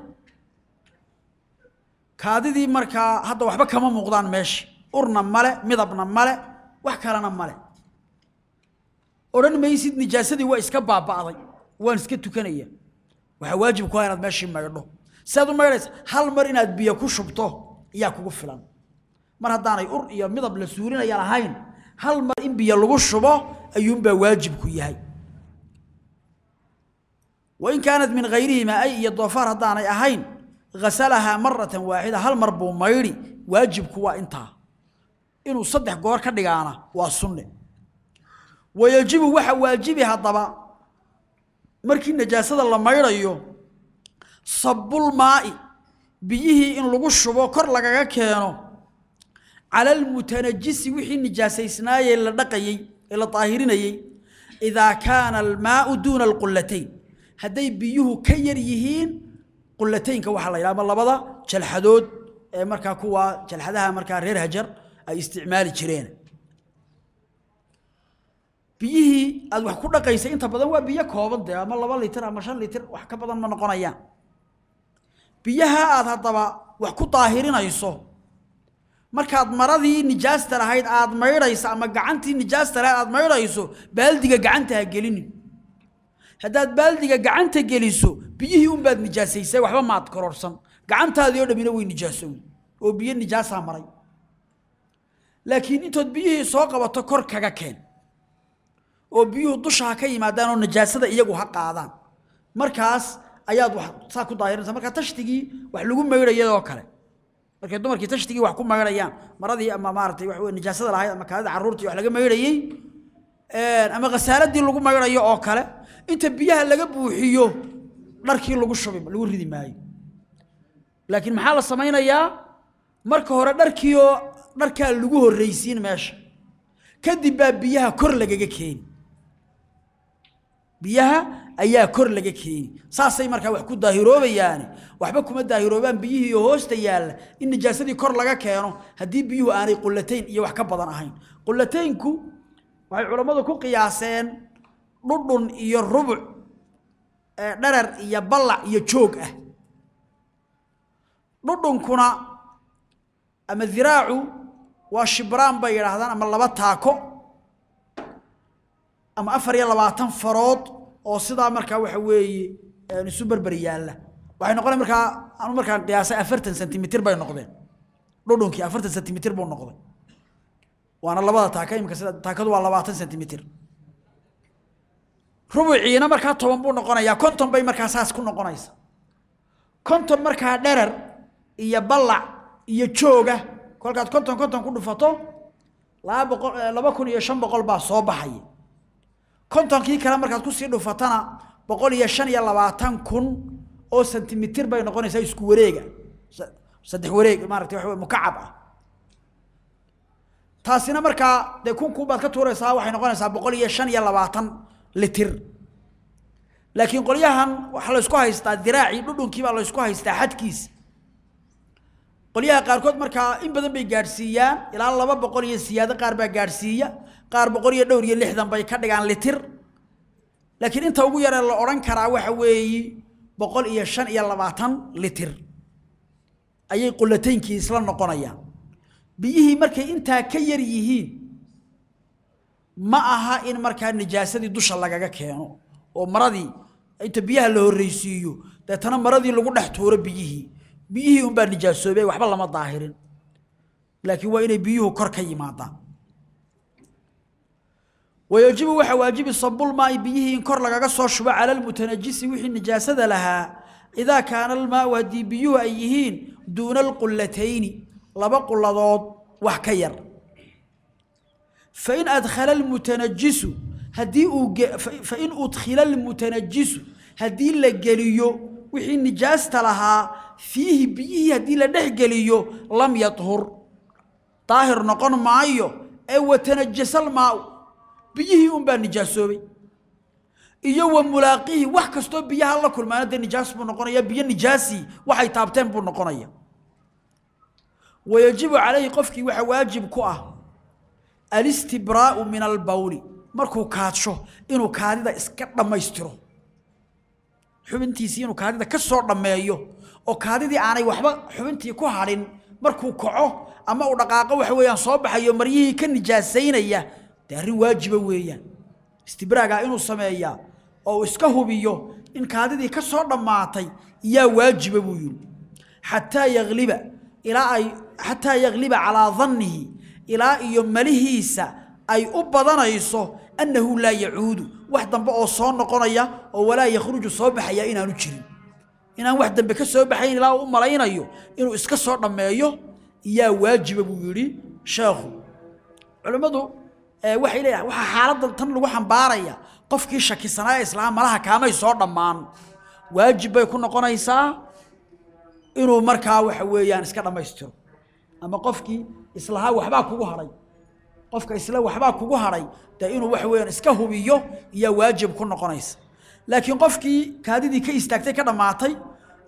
Kaadidii markaa hadda waxba kama muuqdaan meesha urna male midabna male wax kalena male odhan maysid nijaasadii waa iska baaba'day waan iska tukanaya. Waxaa waajib ku ah inaad meeshii maydho. Siaad u maydhaysa hal mar inaad biyo ku shubto ayaa kugu filan. Mar haddaanay ur iyo midab la suurinaya lahayn hal mar in biyo lagu shubo ayuunbaa waajibku yahay. Wain kaanat min gayrihimaa ay iyo doofaar haddaanay ahayn gasalahaa maratan waaxida hal mar buu maydhi waajibku waa intaa. Inuu saddex goor ka dhigaana waa sunne wayajibu waxa waajibi haddaba. Markii najaasada la maydhayo sabulmaa'i biyihii in lagu shubo kor lagaga keeno cala almutanajisi wixii nijaasaysnaayee la dhaqayey ee la daahirinayey idaa kaana almaau duuna alqullatayn hadday biyuhu ka yar yihiin qullataynka waxaa la yidhaha ama labada jalxadood ee markaa kuwa jalxadaha markaa reer hajar ay isticmaali jireen biyihii aad wax ku dhaqaysay inta badan waa biyo kooban dee ama laba litir ama shan litir wax ka badan ma noqonayaan. Biyaha aad haddaba wax ku daahirinayso markaad maradii nijaasta lahayd aad maydhayso ama gacantii nijaasta lahayd aad maydhayso baaldiga gacanta ha gelinin. Haddaad baaldiga gacanta geliso biyihii unbaad nijaasaysay waxba maad kororsan gacantaadii oo dhammina way nijaasowy oo biyo nijaasaa maray. Laakiin intood biyihii soo qabato kor kaga keen oo biyuhu dusha ha ka yimaadaan oo najaasada iyagu ha qaadaan. Markaas ayaad wax saa ku daahirinaysa markaa tashtigii wax lagu maydhayadoo kale. Markay dumarkii tashtigii wax ku maydhayaan maradii ama maaratay wax wey nijaasada lahayd ama kaadida carruurtii wax laga maydhayey ama khasaaladii lagu maydhayo oo kale inta biyaha laga buuxiyo dharkii lagu shubi lagu ridi maayo. Laakiin maxaa la samaynayaa? Marka hore dharkiioo dharkaa lagu horraysiin meesha. Kadib baa biyaha kor lagaga keeni biyaha ayaa kor laga keeni saasay markaa wax ku daahiroobayaani waxba kuma daahiroobaan biyihii hoosta yaalla in nijaasadii kor laga keeno haddii biyuhu aanay qullatayn iyo wax ka badan ahayn. Qullataynku waxay culammadu ku qiyaaseen dhudhun iyo rubuc dharar iyo ballac iyo joog ah. Dhudhunkuna ama diraacu waa shibraan bay yidhaahdaan ama laba taako ama afar iyo labaatan farood oo sidaa markaa waxa weeye isu berber yaalla. Waxay noqonay markaa anu markaan qiyaasay afartan sentimitir bay noqdeen. Dhudhunkii afartan sentimitir buu noqday. Waana labada taaka imika sida taakadu waa labaatan sentimitir. Rubuciina markaa toban buu noqonayaa. Konton bay markaa saas ku noqonaysa konton markaa dherar iyo ballac iyo jooga. Kolkaad konton konton ku dhufato laba boqol laba kun iyo shan boqol baa soo baxaya kontonkii kale markaad ku sii dhufatana boqol iyo shan iyo labaatan kun oo sentimitir bay noqonaysaa isku wareega. Saddex wareeg maarata waxa mukacab ah. Taasina markaa dee kunkun baad ka tuuraysaa waxay noqonaysaa boqol iyo shan iyo labaatan litir. Laakiin qolyahan waxaa laysku haystaa diraacii dhudhunkii baa laysku haystaa xadkiisa qolyaha qaarkood markaa in badan bay gaadhsiiyaan ilaa laba boqol iyo siyaado qaar baa gaadhsiiya qaar boqol iyo dhowr iyo lixdan bay ka dhigaan litir. Laakiin inta ugu yaree la odhan karaa waxa weeyi boqol iyo shan iyo labaatan litir. Ayay qulataynkii isla noqonayaan. Biyihii markay intaa ka yar yihiin ma aha in markaa nijaasadii dusha lagaga keeno oo maradii inta biyaha la horreysiiyo deetana maradii lagu dhex tuuro biyihii. Biyihii unbaa nijaasoobay waxba lama daahirin. Laakiin waa inay biyuhu kor ka yimaadaan wayajibu waxaa waajibi sabulmaai biyihii in kor lagaga soo shubo cala almutanajisi wixii nijaasada lahaa idaa kaana almaau haddii biyuhu ay yihiin duuna alqullatayni laba quladood wax ka yar. Fain adkhala almutanajisu haddii uu fain udkhila almutanajisu haddii la geliyo wixii nijaasta lahaa fiihi biyihii haddii la dhex geliyo lam yadhur daahir noqon maayo ee watanajasa almaau biyihii unbaa nijaasoobay. Iyo wa mulaaqihi wax kastoo biyaha la kulmaana dee nijaas buu noqonaya biyo nijaasii waxay taabteen buu noqonaya wayajibu calayhi qofkii waxaa waajib ku ah alistibraa'u min albawli markuu kaadsho inuu kaadida iska dhammaystiro. Xubintiisii inuu kaadida ka soo dhammeeyo oo kaadidii aanay waxba xubintii ku hadhin markuu kaco ama uu dhaqaaqo waxa weeyaan soo baxayo maryihii ka nijaasaynaya dee arrin waajiba weeyaan. Istibraagaa inuu sameeyaa oo iska hubiyo in kaadidii ka soo dhammaatay yaa waajiba buu yidhi. Xataa yagliba ilaa ay xataa yagliba calaa dannihi ilaa iyo malihiisa ay u badanayso annahu laa yacuudu. Wax dambe oo soo noqonaya oo walaa yakhruju soo baxaya inaanu jirin. Inaan wax dambe ka soo baxayn ilaa u malaynayo inuu iska soo dhammeeyo yaa waajiba buu yidhi sheekhu. Culimmadu waxay leeyahay waxaa xaaladda tan lagu xambaaraya qofkii shakisanaa islaam malaha kaamay soo dhammaan. Waajib bay ku noqonaysaa inuu markaa waxa weeyaan iska dhammaystiro ama qofkii islahaa waxbaa kugu hadhay qofka isla waxbaa kugu hadhay dee inuu waxa weeyaan iska hubiyo iyaa waajib ku noqonaysa. Laakiin qofkii kaadidii ka istaagtay ka dhammaatay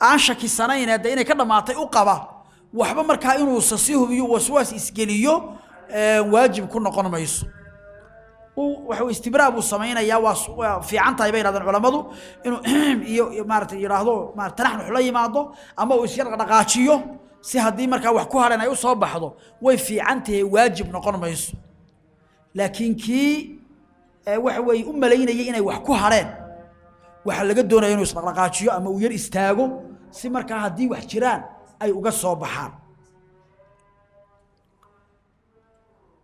aan shakisanayne dee inay ka dhammaatay u qaba waxba markaa inuusa sii hubiyo waswaas isgeliyo waajib ku noqon mayso. waxa istibraa buu samaynayaa waa fiican tahay bay yidhahdeen culammadu inuu iyo maarata yidhaahdo tanaxnux la yimaado ama uu isyar dhaqaajiyo si haddii markaa wax ku hadhan ay u soo baxdo way fiican tahay waajib noqon mayso. Laakiin kii waxa weeye u malaynayay inay wax ku hadheen waxaa laga doonaya inuu isdhaqdhaqaajiyo ama uu yar istaago si markaa haddii wax jiraan ay uga soo baxaan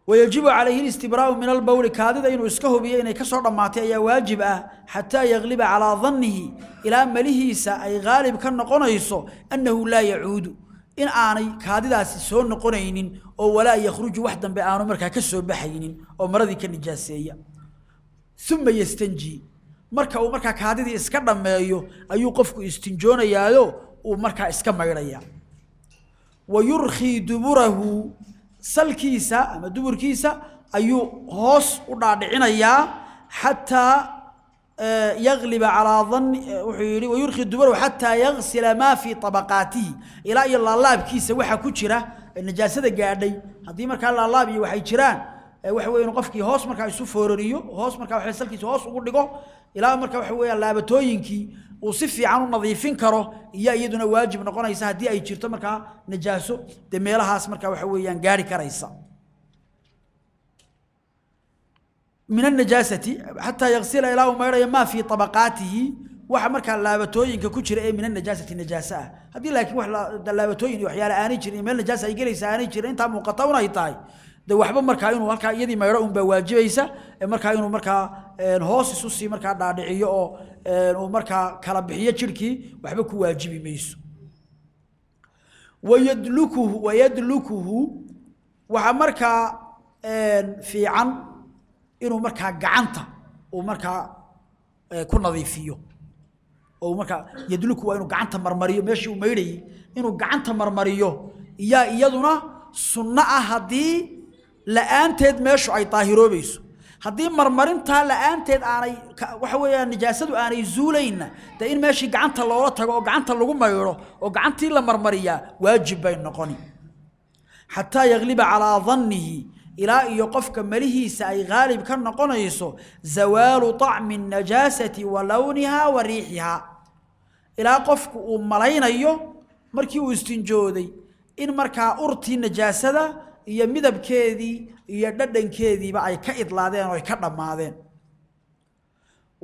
wayajibu calayhi listibraa'u min albowli kaadida inuu iska hubiyo inay ka soo dhammaatay ayaa waajib ah xataa yagliba calaa dannihi ilaa malihiisa ay qaalib ka noqonayso annahu laa yacuudu in aanay kaadidaasi soo noqonaynin oo walaa yakhruju wax dambe aanu markaa ka soo baxaynin oo maradii ka nijaaseeya uma yastanjii marka uu markaa kaadidii iska dhammeeyo ayuu qofku istinjoonayaayo uu markaa iska maydhayaa wa duburahu salkiisa ama duburkiisa ayuu hoos u dhaadhicinayaa xataa yagliba calaa dhanni wuxuu yidhi wayurkhi duburahu xataa yagsila maa fii tabaqaatihi. Ilaa iyo laalaabkiisa waxa ku jira najaasada gaadhay. Haddii markaa laalaab iyo waxay jiraan waxa weeye qofkii hoos markaa isu foorariyo hoos markaa salkiisa hoos ugu dhigo ilaa markaa waxa weeyaan laabatooyinkii uu si fiican u nadiifin karo iyo iyaduna waajib noqonaysa haddii ay jirto markaa najaaso dee meelahaas markaa waxa weeyaan gaari karaysa. Min anajaasati xataa yaksila ilaa uu maydhayo maa fii abaqaatihi waxa markaa laabatooyinka ku jira ee min anajaasati najaase ah. Haddii laakiin laabatooyin iyo waxyaale aanay jirin meel najaasa ay gelaysa aanay jirin intaa muuqata un ay tahay. De waxba markaa inuu halkaa iyadii maydho unbaa waajibaysa markaa inuu markaa hoos isusii markaa dhaadhiciyo oo markaa kala bixiyo jirhkii waxba ku waajibi mayso. Wayadlukuhu wayadlukuhu waxaa markaa fiican inuu markaa gacanta uu markaa ku nadiifiyo. Oo markaa yadluku waa inuu gacanta marmariyo. Meeshii uu maydhayay inuu gacanta marmariyo iyaa iyaduna sunno ah haddii la'aanteed meeshu ay daahiroobayso haddii marmarintaa la'aanteed aanay waxa weeyaan nijaasadu aanay zuulayna dee in meeshii gacanta loola tago oo gacanta lagu maydho oo gacantii la marmariyaa waajib bay noqoni xataa yagliba calaa dannihi ilaa iyo qofka malihiisa ay gaalib ka noqonayso zawaalu طacmi الnajaasati wa lowniha wa riixihaa ilaa qofku uu malaynayo markii uu istinjooday in markaa urtii najaasada iyo midabkeedii iyo dhadhankeediiba ay ka idlaadeen oo ay ka dhammaadeen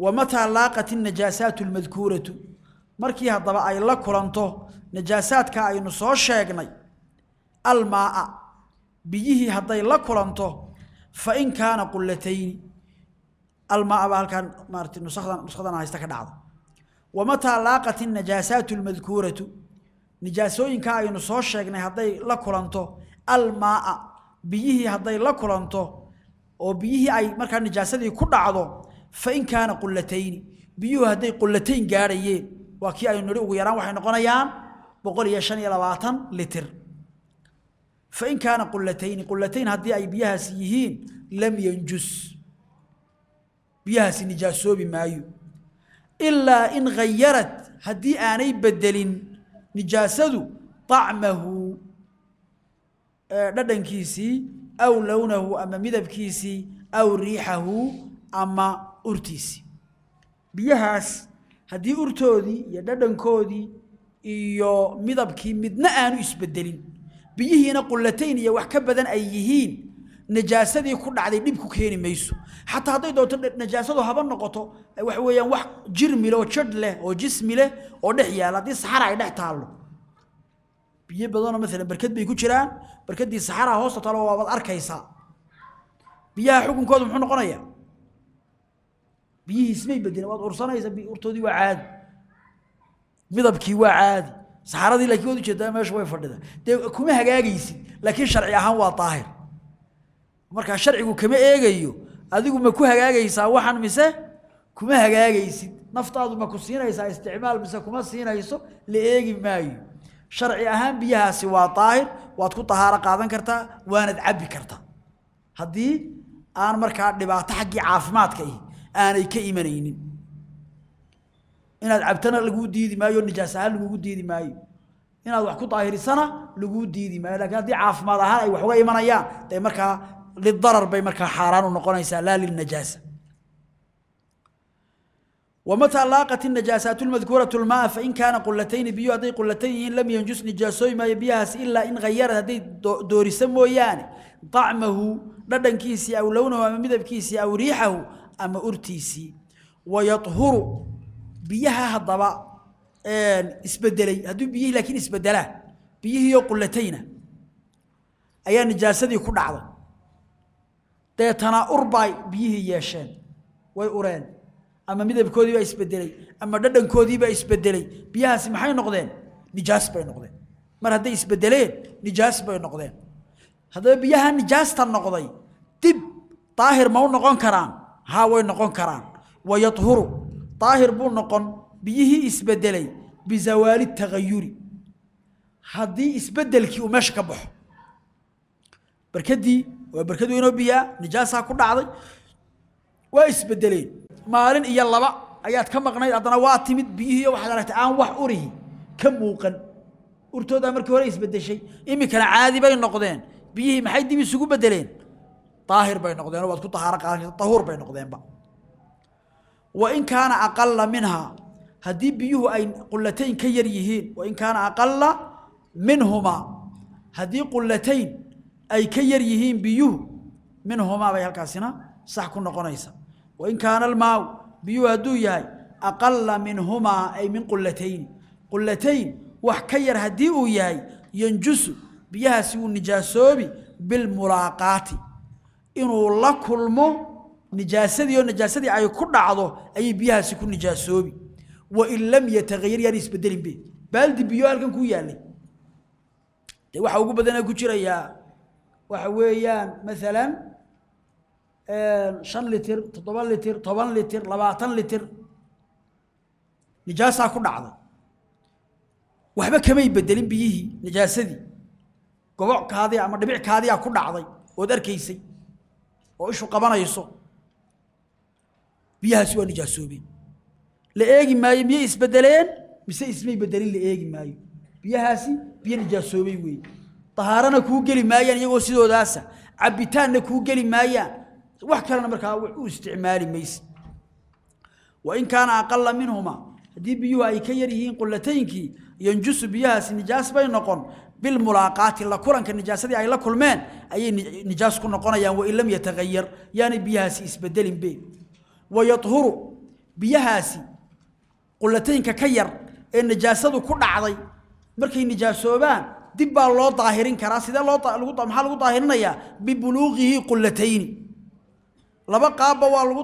wamataa laaqat inajaasaatu lmadkuuratu markii haddaba ay la kulanto najaasaadka aynu soo sheegnay almaaa biyihii hadday la kulanto fa in kaana qulatayni almaaa baa halkaan maarata nusadan nuskhadan haysta ka dhacda. Wamataa laaqat inajaasaatu almadkuuratu. Nijaasooyinka aynu soo sheegnay hadday la kulanto almaaa. Biyihii hadday la kulanto oo biyihii ay markaa nijaasadii ku dhacdo fain kaana qulatayni biyuhu hadday qulatayn gaadhayeen waa kii aynu nihi ugu yaraan waxay noqonayaan boqol iyo shan iyo labaatan litir. Fain kaana qulatayni qulatayn haddii ay biyahaasi yihiin lam yanjus. Biyahaasi nijaasoobi maayo. Ilaa in ghayarat haddii aanay bedelin nijaasadu طacmahu dhadhankiisii aw lownahu ama midabkiisii aw riixahu ama urtiisii. Biyahaas haddii urtoodii iyo dhadhankoodii iyo midabkii midna aanu isbedelin biyihiina qulatayn iyo wax ka badan ay yihiin najaasadii ku dhacday dhib ku keeni mayso. Xataa hadday doonto najaasadu haba noqoto waxa weeyaan wax jirmi leh oo jadh leh oo jismi leh oo dhex yaalla haddii saxara ay dhex taallo biyo badanoo maalan barkad bay ku jiraan barkaddii saxaraa hoosta taalo waabaad arkaysaa. Biyaha xukunkooda muxuu noqonayaa? Biyihii ismay bedelin waad ursanaysa urtoodii waa caadi. Midabkii waa caadi. Saxaradii laakiin waad u jeedaa meesha way fadhida dee kuma hagaagaysid laakiin sharci ahaan waa daahir. Markaa sharcigu kama eegayo adigu ma ku hagaagaysaa waxan mise kuma hagaagaysid. Naftaadu ma ku siinaysaa isticmaal mise kuma siinayso la eegi maayo sharci ahaan biyahaasi waa daahir waad ku tahaaro qaadan kartaa waanad cabbi kartaa haddii aan markaa dhibaato xaggii caafimaadka ihi aanay ka imanaynin. Inaad cabtana laguu diidi maayo nijaas ahaan lagugu diidi maayo. Inaad wax ku daahirisana laguu diidi maayo. Lakiin haddii caafimaad ahaan ay wax uga imanayaan dee markaa lidarar bay markaa xaaraan u noqonaysaa laa lilnajaasa ومتى لاقت النجاسات المذكورة الماء فإن كان قلتين بيو هذي قلتين لم ينجس نجاسوي ما يبيها إلا إن غيرت هذي دور سمو يعني طعمه ردن كيسي أو لونه أما مذب كيسي أو ريحه أما أرتيسي ويطهر بيها هالضباء اسبدلي هدو بيه لكن اسبدلا بيه يو قلتين أيا نجاسة دي كل عضا تيتنا أرباي بيه ياشان ويقران ama midabkoodii baa isbedelay. Ama dhadhankoodii baa isbedelay. Biyahaasi maxay noqdeen? Nijaas bay noqdeen. Mar hadday isbedeleen nijaas bay noqdeen. Haddaba biyaha nijaasta noqday dib daahir ma u noqon karaan? Haa way noqon karaan. Wayadhuru daahir buu noqon biyihii isbedelay bizawaali tagayuri haddii isbedelkii uu meesha ka baxo. Barkadii waa barkad weynoo biyaa nijaasaa ku dhacday waa isbedeleen maalin iyo laba ayaad ka maqnayd haddana waa timid biyihii waxaad aragtay aan wax urihi ka muuqan. Urtoodaa markii hore isbedeshay iminkana caadi bay noqdeen biyihii maxay dib isugu bedeleen daahir bay noqdeen waad ku tahaaro qaadan tahuur bay noqdeenba. Wain kaana aqala minhaa haddii biyuhu ay qulatayn ka yar yihiin wain kaana aqala minhumaa haddii qulatayn ay ka yar yihiin biyuhu minhumaa bay halkaasina sax ku noqonaysa wain kaana almaau biyuu hadduu yahay aqala minhumaa ay min qulatayni qulatayn wax ka yar haddii uu yahay yanjusu biyahaasi wuu nijaasoobi bilmulaaqaati inuu la kulmo nijaasadii oo nijaasadii ay ku dhacdo ayay biyahaasi ku nijaasoobi wain lam yatahayar yaan isbedelinbe baaldi biyo halkan kuu yaalay de waxa ugu badana ku jirayaa waxa weeyaan maalan shan litir toddoba litir toban litir labaatan litir. Nijaasaa ku dhacday waxba kamay bedelin biyihii nijaasadii. Gobockaadii ama dhibickaadiyaa ku dhacday ood arkaysay oo ishu qabanayso. Biyahaasi waa nijaasoobeen. La eegi maayo miyay isbedeleen mise ismay bedelin la eegi maayo. Biyahaasi biyo nijaasoobay weeye tahaarana kuu geli maayaan iyagoo sidoodaasa. Cabitaanna kuu geli maayaan wax kalena markaa u isticmaali mayse wain kaana aqala minhuma haddii biyuhu ay ka yar yihiin qulataynkii yanjusu biyahaasi nijaas bay noqon bilmulaaqaati la kulanka nijaasadii ay la kulmeen ayay nijaas ku noqonayaan wain lam yatagayar yaanay biyahaasi isbedelin be wayadhuru biyahaasi qulataynka ka yar ee nijaasadu ku dhacday markay nijaasoobaan dib baa loo daahirin karaa sidee loo maxaa lagu daahirinayaa? Bibuluuqihi qulatayni laba qaabba waa lagu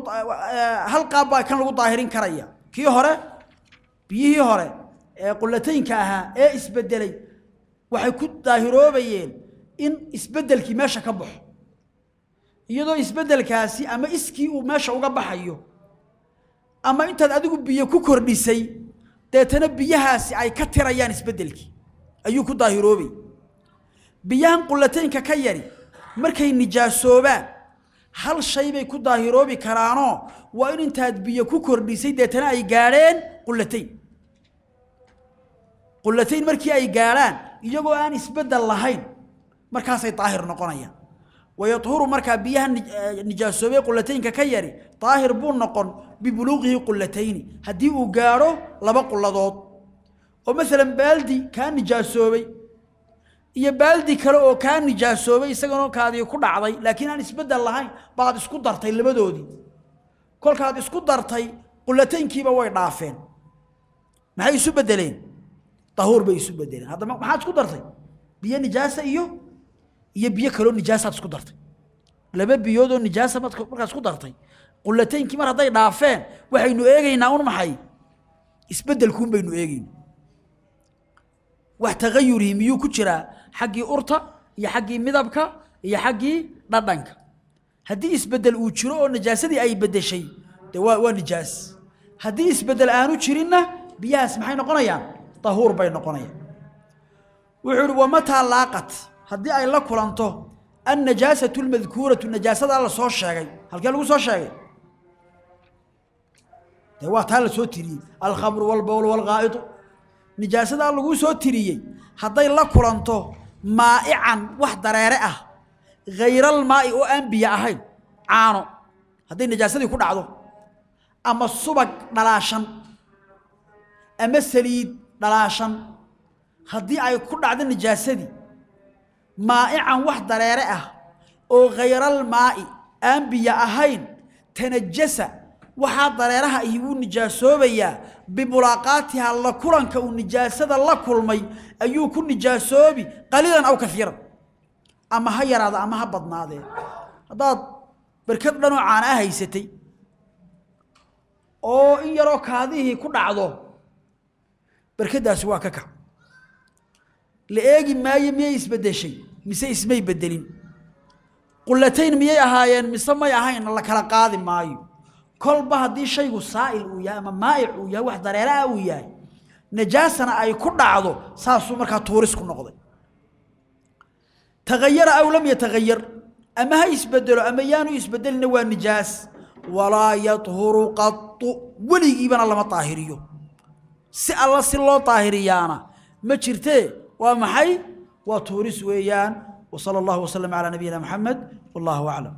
hal qaab baa kan lagu daahirin karaya. Kii hore biyihii hore ee qulataynka ahaa ee isbedelay waxay ku daahiroobayeen in isbedelkii meesha ka baxo. Iyadoo isbedelkaasi ama iskii uu meesha uga baxayo ama intaad adigu biyo ku kordhisay deetana biyahaasi ay ka tirayaan isbedelkii. Ayuu ku daahiroobay. Biyahan qulataynka ka yari markay nijaasoobaan hal shay bay ku daahiroobi karaanoo waa in intaad biyo ku kordhisay deetana ay gaadheen qulatayn qulatayn markii ay gaadhaan iyagoo aan isbeddel lahayn markaasay daahir noqonayaan. Wayadhuru markaa biyaha nijaasoobay qulataynka ka yari daahir buu noqon bibuluuqihi qulatayni haddii uu gaadho laba quladood oo maalan baaldi kaa nijaasoobay iyo baaldi kale oo kaa nijaasoobay isagana kaadii ku dhacday laakiin aan isbeddel lahayn baad isku dartay labadoodii. Kolkaad isku dartay qulataynkiiba way dhaafeen. Maxay isu bedeleen tahuur bay isu bedeleen haddaba maxaad isku dartay? Biyo nijaasa iyo iyo biyo kaloo nijaasaad isku dartay. Laba biyoodoo nijaasa markaad isku dartay. Qulataynkii mar hadday dhaafeen waxaynu eegaynaa un maxay? Isbeddelkuun baynu eegaynaa wax tagayurihi miyuu ku jiraa xaggii urta iyo xaggii midabka iyo xaggii dhadhanka. Haddii isbeddel uu jiro oo najaasadii ay bedeshay dee waa nijaas. Haddii isbeddel aanu jirinna biyahaas maxay noqonayaan? Tahuur bay noqonayaan. Wuxuu ihi wamataa laaqat? Haddii ay la kulanto annajaasatu almadkuuratu najaasadaa la soo sheegay. Halkee lagu soo sheegay? Dee waa taa la soo tiriyey. Alkhamru walbowl walghaa'idu. Nijaasadaa lagu soo tiriyey. Hadday la kulanto maa'ican wax dareere ah. Hayralmaa'i oo aan biyo ahayn. Caano. Hadday najaasadii ku dhacdo. Ama subag dhalaashan. Ama saliid dhalaashan. Haddii ay ku dhacdo najaasadii. Maa'ican wax dareere ah. Oo hayralmaa'i aan biyo ahayn. Tanajasa waxaa dareeraha ahi wuu nijaasoobayaa bimulaaqaatiha la kulanka uu nijaasada la kulmay ayuu ku nijaasoobi qaliilan aw kaiiran ama ha yaraada ama ha badnaadee haddaad berkad dhanoo caana a haysatay oo in yaroo kaadihii ku dhacdo berkadaasi waa ka kac la eegi maayo miyay isbedeshay mise ismay bedelin qulatayn miyay ahaayeen mise may ahayn la kala qaadi maayo kolba haddii shaygu saa'il uu yahay ama maa'ic uu yahay wax dareeraa ah uu yahay najaasana ay ku dhacdo saasuu markaa tuurisku noqday. Tagayara aw lam yatahayar ama ha isbedelo ama yaanu isbedelina waa nijaas. Walaa yadhuru qatu weligiibana lama daahiriyo. Si alla si loo daahiriyaana ma jirtee waa maxay? Waa tuuris weeyaan. Wa wsala allahu wasalam calaa nabiyina moxamed wallahu aclam